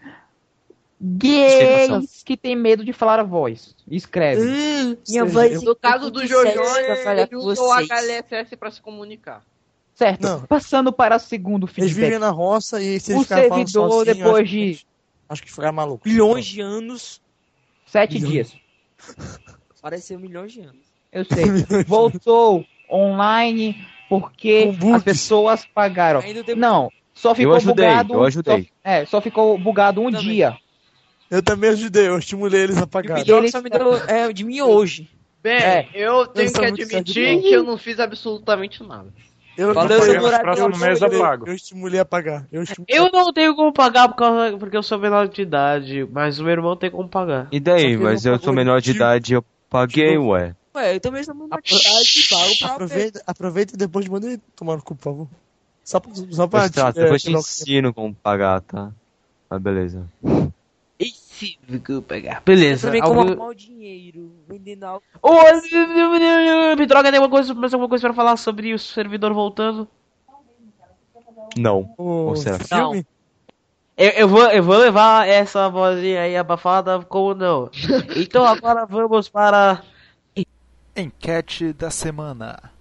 gays que tem medo de falar a voz. Escreve. Hum, minha voz eu- No caso do Jojone Jojone, falar ele usou o vocês. HLSS pra se comunicar. Certo. Não. Passando para o segundo Eles vivem feedback. na roça e se eles O servidor, sozinho, depois acho que- de Acho que ficar maluco. Milhões de anos. sete Milhões. dias, Pareceu milhões de anos. eu sei, voltou online porque as pessoas pagaram. Não, só ficou Eu ajudei, bugado. eu ajudei. Só, é, só ficou bugado um Também. dia. Eu também ajudei, eu estimulei eles a E o pagar. Pedroca eles- só me deu é, de mim hoje. Bem, É. eu tenho sou que admitir que eu não fiz absolutamente nada. Eu, Valeu, eu, eu, próximo mês eu pago. eu estimulei a pagar. Eu, estimulei Eu não tenho como pagar por causa, porque eu sou menor de idade, mas o meu irmão tem como pagar. E daí? Mas eu sou menor de de- idade eu paguei, de- ué. Ué, eu também sou uma Apro- idade pago pra Aproveita, aproveita e depois manda ele tomar no cu, por favor. Só pra, só pra Extrato, é, depois te ensino como pagar, tá? Mas beleza. Pegar. Eu Beleza. também como arrumar o dinheiro, vendendo algo. Ô, Pitroca, tem alguma coisa, mais alguma coisa pra falar sobre o servidor voltando? Não. Ou será? filme. Eu, eu, vou, eu vou levar essa vozinha aí abafada como não. Então agora vamos para. Enquete da semana.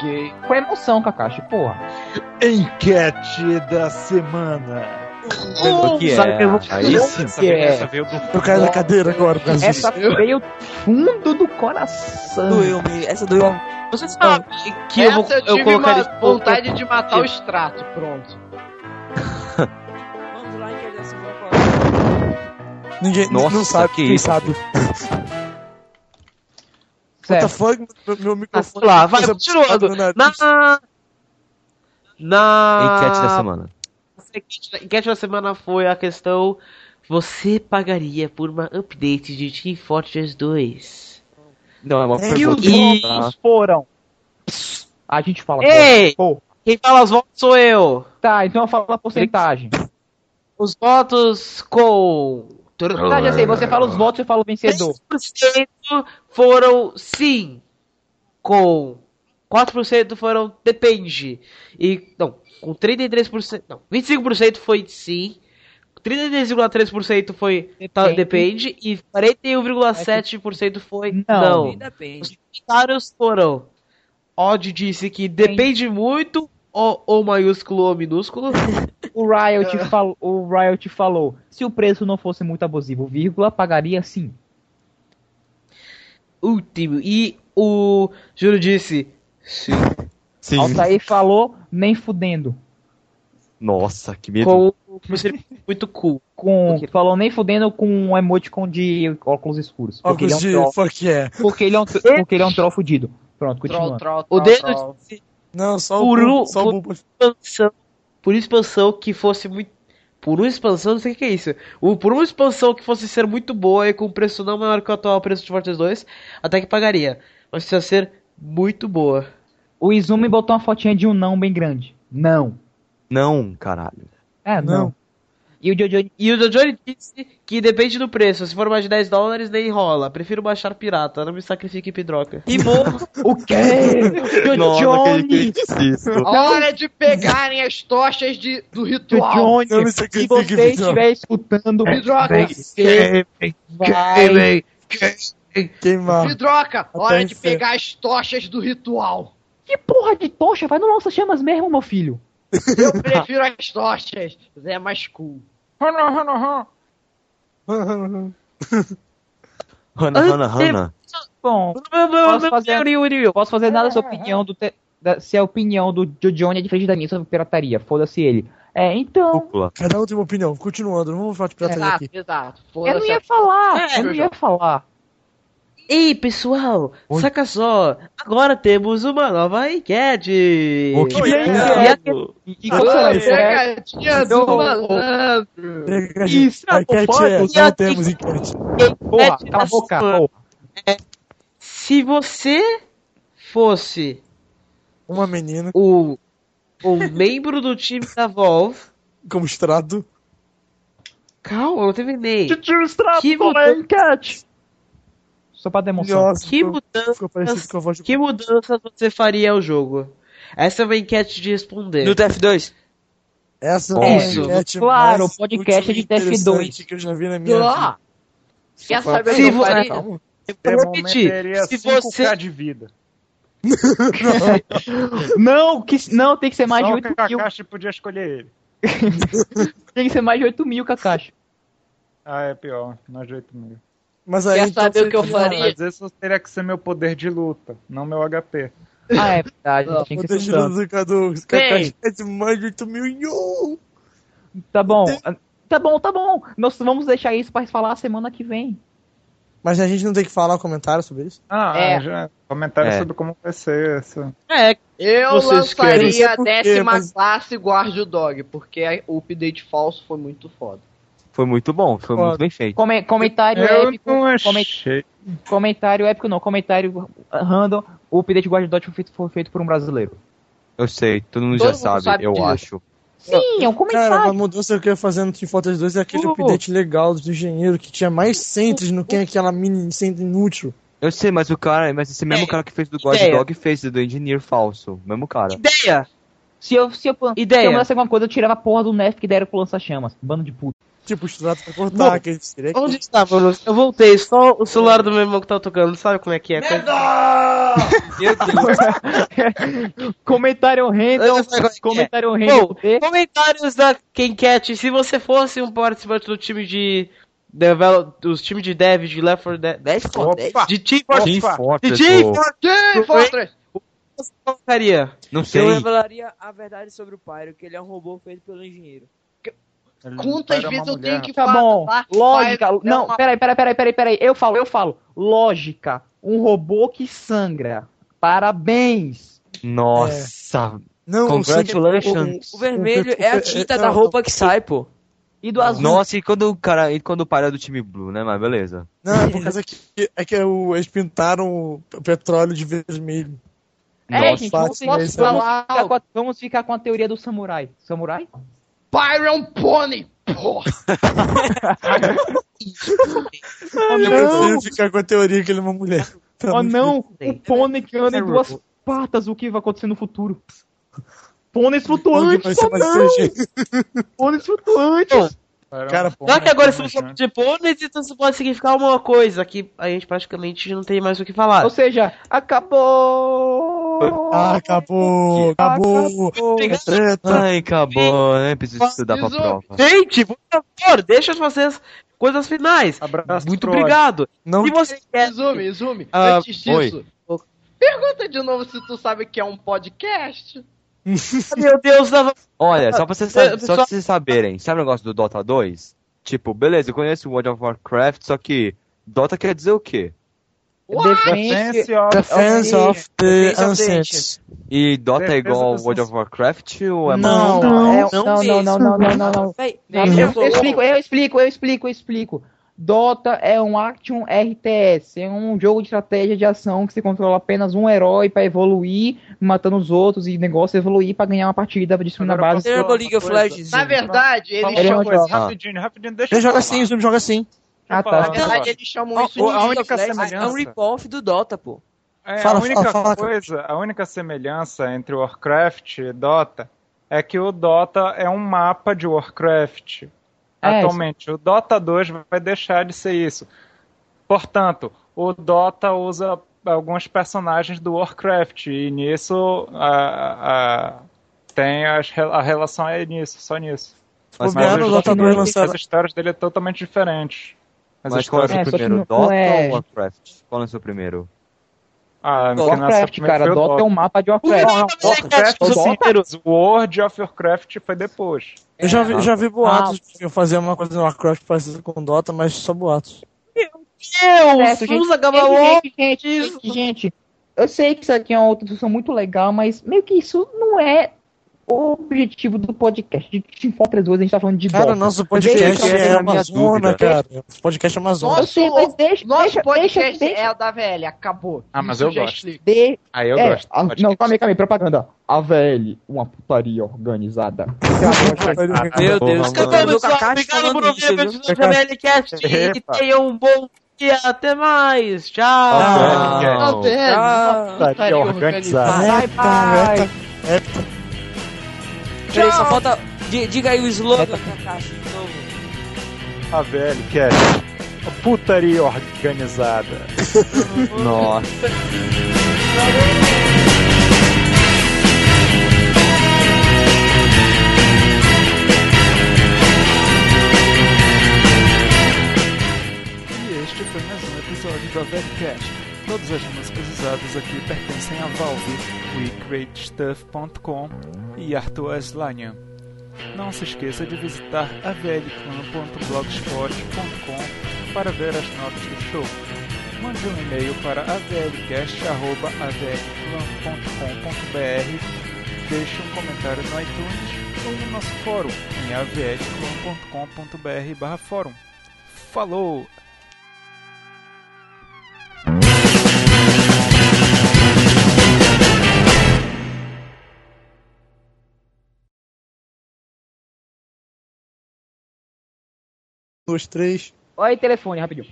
Gay. Com emoção, Kakashi, porra. Enquete da semana. O que sabe é? que eu vou- Aí sim. Essa, que é? essa veio do Eu caio da cadeira agora, por. Essa veio fundo do coração. Doeu, me... essa doeu. Você sabe que eu vou Essa eu eu tive colocaria uma vontade de matar o extrato, pronto. Vamos lá, enquete da semana. qual Ninguém Nossa, não sabe, que quem isso, sabe. What the fuck? Meu, meu microfone. lá, vai, continuando. Na. Na. Enquete da semana. enquete da- semana foi a questão: Você pagaria por uma update de Team Fortress 2? Não, é uma É, E os pergunta. votos foram. A gente fala. Ei! Pô, Quem fala os votos sou eu. tá, então eu falo a porcentagem. Os votos com. Tá, já sei, você fala os votos e eu falo o vencedor. 10% foram sim. Com 4% foram depende. E. Não, com 33%. Não, 25% foi sim. 33,3% foi tá, depende. E 41,7% foi Não. não. Depende. Os comentários foram. Odd disse que depende muito. O, o maiúsculo ou minúsculo. O Riot, fal... o Riot falou: se o preço não fosse muito abusivo, vírgula, pagaria sim. Último. E o Júlio disse. Sim. Sim. Altair falou: nem fudendo. Nossa, que medo. Com muito cool. Com... Falou nem fudendo com um emoticon de óculos escuros. Porque ele é um Óculos de troll. fuck yeah. Porque ele é um, porque ele é um troll fudido. Pronto, Troll, continua. troll, O troll, dedo troll. disse Não, só Por o um- só por- o expansão. Por expansão que fosse muito. Por uma expansão, não sei o que é isso. O, por uma expansão que fosse ser muito boa e com preço não maior que o atual preço de Fortress 2, até que pagaria. Mas precisa ser muito boa. O Izumi botou uma fotinha de um não bem grande. Não. Não, caralho. É, não. Não. E o Jojo E o Jojo disse que depende do preço. Se for mais de 10 dólares, nem rola. Prefiro baixar pirata. Não me sacrifique pedroca. Rimou. O quê? Nossa, Johnny! Hora de pegarem as tochas de, do ritual. Johnny, Não me se sacrifique, você estiver escutando, Pedroca, você vai... Queimar. Vidroca, hora de pegar as tochas do ritual. Que porra de tocha? Vai no lança-chamas mesmo, meu filho. Eu prefiro as tochas. É mais cool. Hana, Hana, Hana. Bom, posso fazer, posso fazer nada se a opinião do... te- da- se a opinião do Jo- Johnny é diferente da minha sobre pirataria. Foda-se ele. É, então... Cúpula. Cada um tem uma opinião. Continuando, não vamos falar de pirataria Exato, aqui. exato. Eu não ia falar, É, eu não ia falar. Ei, pessoal, Oi. saca só. Agora temos uma nova enquete. O que E é? e aquele- e- qual isso? É, Pegadinha do malandro. Isso, a enquete é, a- não temos enquete. Porra, enquete cala a da boca, semana. porra. Se você fosse Uma menina, o, o membro do time da Valve. como extrato. Calma, eu não terminei. Tio Strato, Que toma mudança- enquete. Só pra demonstrar. Nossa, Que ficou- mudança, ficou de... que mudanças você faria ao jogo? Essa é uma enquete de responder. No TF2. Essa Isso, é a enquete claro, mais o podcast é de útil e TF2. interessante que eu já vi na minha vida. Ah, quer saber o Se eu? Eu De vou repetir. Se 5k você. de vida. Não, que, não, tem que ser mais Só de o 8 mil. Kakashi podia escolher ele. Tem que ser mais de 8 mil, Kakashi. Ah, é pior. Mais de 8 mil. Mas aí, Quer então, saber o que eu faria? Mas isso teria que ser meu poder de luta, não meu HP. Ah, é verdade. Não, tinha que Poder ser de luta do Cadu. Kakashi é de mais de 8 mil. Tá bom. Tá bom, tá bom. Nós vamos deixar isso pra falar semana que vem. Mas a gente não tem que falar um comentário sobre isso? Ah, É. já. Comentário É. sobre como vai ser essa. É, Eu Vocês lançaria a décima mas- classe Guard Dog, porque o update falso foi muito foda. Foi muito bom, foi muito bem feito. Come- comentário Eu épico. não achei. Comentário épico não, comentário random. O update Guard Dot foi feito, foi feito por um brasileiro. Eu sei, todo mundo Todo já mundo sabe, sabe eu disso. acho. Sim, é um Cara, comentário. uma mudança que eu ia fazer no Team Fortress 2 é aquele Uh. update legal do engenheiro que tinha mais centros no que aquela mini centro inútil. Eu sei, mas o cara, mas esse mesmo cara que fez do God Ideia. Dog fez do Engineer falso. Mesmo cara. ideia. Se eu, se eu, se Ideia. eu mudasse alguma coisa, eu tirava a porra do Nerf que deram pro lança-chamas. Bando de puta. Tipo, estrado pra cortar, Bom, aquele seria Onde estava, Bruno? Eu voltei, só o celular do meu irmão que tá tocando, sabe como é que é? Meu Deus. Comentário Eu random. é que é. Comentário random. Bom, comentários da Kencat. Se você fosse um participante do time de. Develop, dos times de dev de Left 4 Dead. Left 4 Dead? Opa! De Team Fortress. De Team. Fortress. Você colocaria. Não Eu sei. revelaria a verdade sobre o Pyro, que ele é um robô feito pelo engenheiro. Quantas vezes eu mulher. tenho que Tá falar? bom. Dark Lógica. É Não, uma- peraí, peraí, peraí, peraí, peraí. Eu falo, eu falo. Lógica. Um robô que sangra. Parabéns. Nossa. Não, o Congratulations. O vermelho o- é a é- tinta é- da não, roupa que sai, pô. E do azul. Nossa, e quando o cara. E quando o era do time Blue, né? Mas beleza. Não, é por causa que, é que o- eles pintaram o petróleo de vermelho. É, Nossa, gente, fácil, vamos, né? vamos, é falar ficar com a, vamos ficar com a teoria do samurai. Samurai? Pyro é um pônei! Porra! Eu prefiro ficar com a teoria que ele é uma mulher. Tá Oh não, o pônei que anda em duas patas, o que vai acontecer no futuro? Pôneis flutuantes, oh não, pôneis flutuantes. Cara, Só que agora se você né? de pôneis, então isso pode significar uma coisa, que a gente praticamente não tem mais o que falar. Ou seja, acabou. Ah, acabou, acabou. É treta. Ai, acabou, né? Preciso estudar pra prova. Gente, por favor, deixa eu fazer as coisas finais. Abraço Muito obrigado. Não, Se você quer. Izumi, Izumi, Ah, antes disso, pergunta de novo se tu sabe que é um podcast. Meu Deus, tava. Olha, só pra vocês, só pra vocês saberem, sabe o negócio do Dota 2? Tipo, beleza, eu conheço o World of Warcraft, só que Dota quer dizer o quê? Defense of- Defense of the Defense of the Ancients. E Dota é igual World of Warcraft ou é Não, mais- não, é- não não, não, não, não, não, não, Eu, explico, eu explico, eu explico, eu explico. Dota é um Action RTS, é um jogo de estratégia de ação que você controla apenas um herói pra evoluir, matando os outros e negócio evoluir pra ganhar uma partida de na base. Ele é League of Legends. Na verdade, eles Fala Ele é jogo. rapidinho, rapidinho, deixa Ele joga assim, o joga assim. Ah, eu tá. falar. Na verdade, eles chamam isso de a League única of Legends semelhança- É um rip-off do Dota, pô. É, Fala, a única fala, fala, coisa, a única semelhança entre Warcraft e Dota é que o Dota é um mapa de Warcraft. É, Atualmente, o Dota 2 vai deixar de ser isso. Portanto, o Dota usa alguns personagens do Warcraft e nisso a, a- tem as a relação é nisso, só nisso. Mas, Bobear, Mas o Dota 2 as lançaram. histórias dele é totalmente diferentes. As mas qual é o É, primeiro? Dota é- ou Warcraft? Qual é o seu primeiro? Ah, Warcraft, primeira cara, o Dota é um mapa de Warcraft. Warcraft, Dota- sim, mas o World of Warcraft foi depois. Eu já vi, já vi Ah. boatos de eu fazer uma coisa no Warcraft parecida com Dota, mas só boatos. Deus, vamos acabar logo. gente, gente, gente, gente, eu sei que isso aqui é uma outra discussão muito legal, mas meio que isso não é o objetivo do podcast. De Team Fortress 2, a gente tá falando de Cara, Dota. nosso Deixa podcast eu é a Amazona, cara. Nosso podcast é Amazona. Sei, mas deixa, Nosso deixa, podcast deixa, deixa, é o da velha, acabou. Ah, mas Isso eu gosto. de- Aí eu é, gosto. a- Pode- não, calma aí, calma aí, propaganda. A VL, uma putaria organizada. Meu Deus, Kakashi obrigado por ouvir a do GBLcast e tenham um bom dia. Até mais. Tchau. Ah, Tá não. vendo? Ah, Putaria Putaria organizada. Bye, bye. É, Peraí, só falta, di- diga aí o slogan da caixa de novo. A velho, que é putaria organizada. Nossa. E este foi mais um episódio do Avelcast. Todas as músicas usadas aqui pertencem a Valve, WeCreateStuff.com e Arthur Aslanian. Não se esqueça de visitar avlclan.blogspot.com para ver as notas do show. Mande um e-mail para avlcast.avlclan.com.br Deixe um comentário no iTunes ou no nosso fórum em avlclan.com.br fórum. Falou! Dois, três. Olha aí, telefone, rapidinho.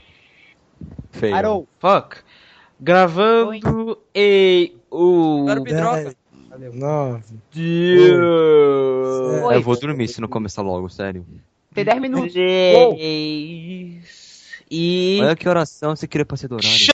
Feio. Arou. Fuck. Gravando e o. Agora. Dez, nove. Deus. Oi. Eu vou dormir se não começar logo, sério. Tem 10 minutos. Três. E. Olha que oração você queria pra ser do horário.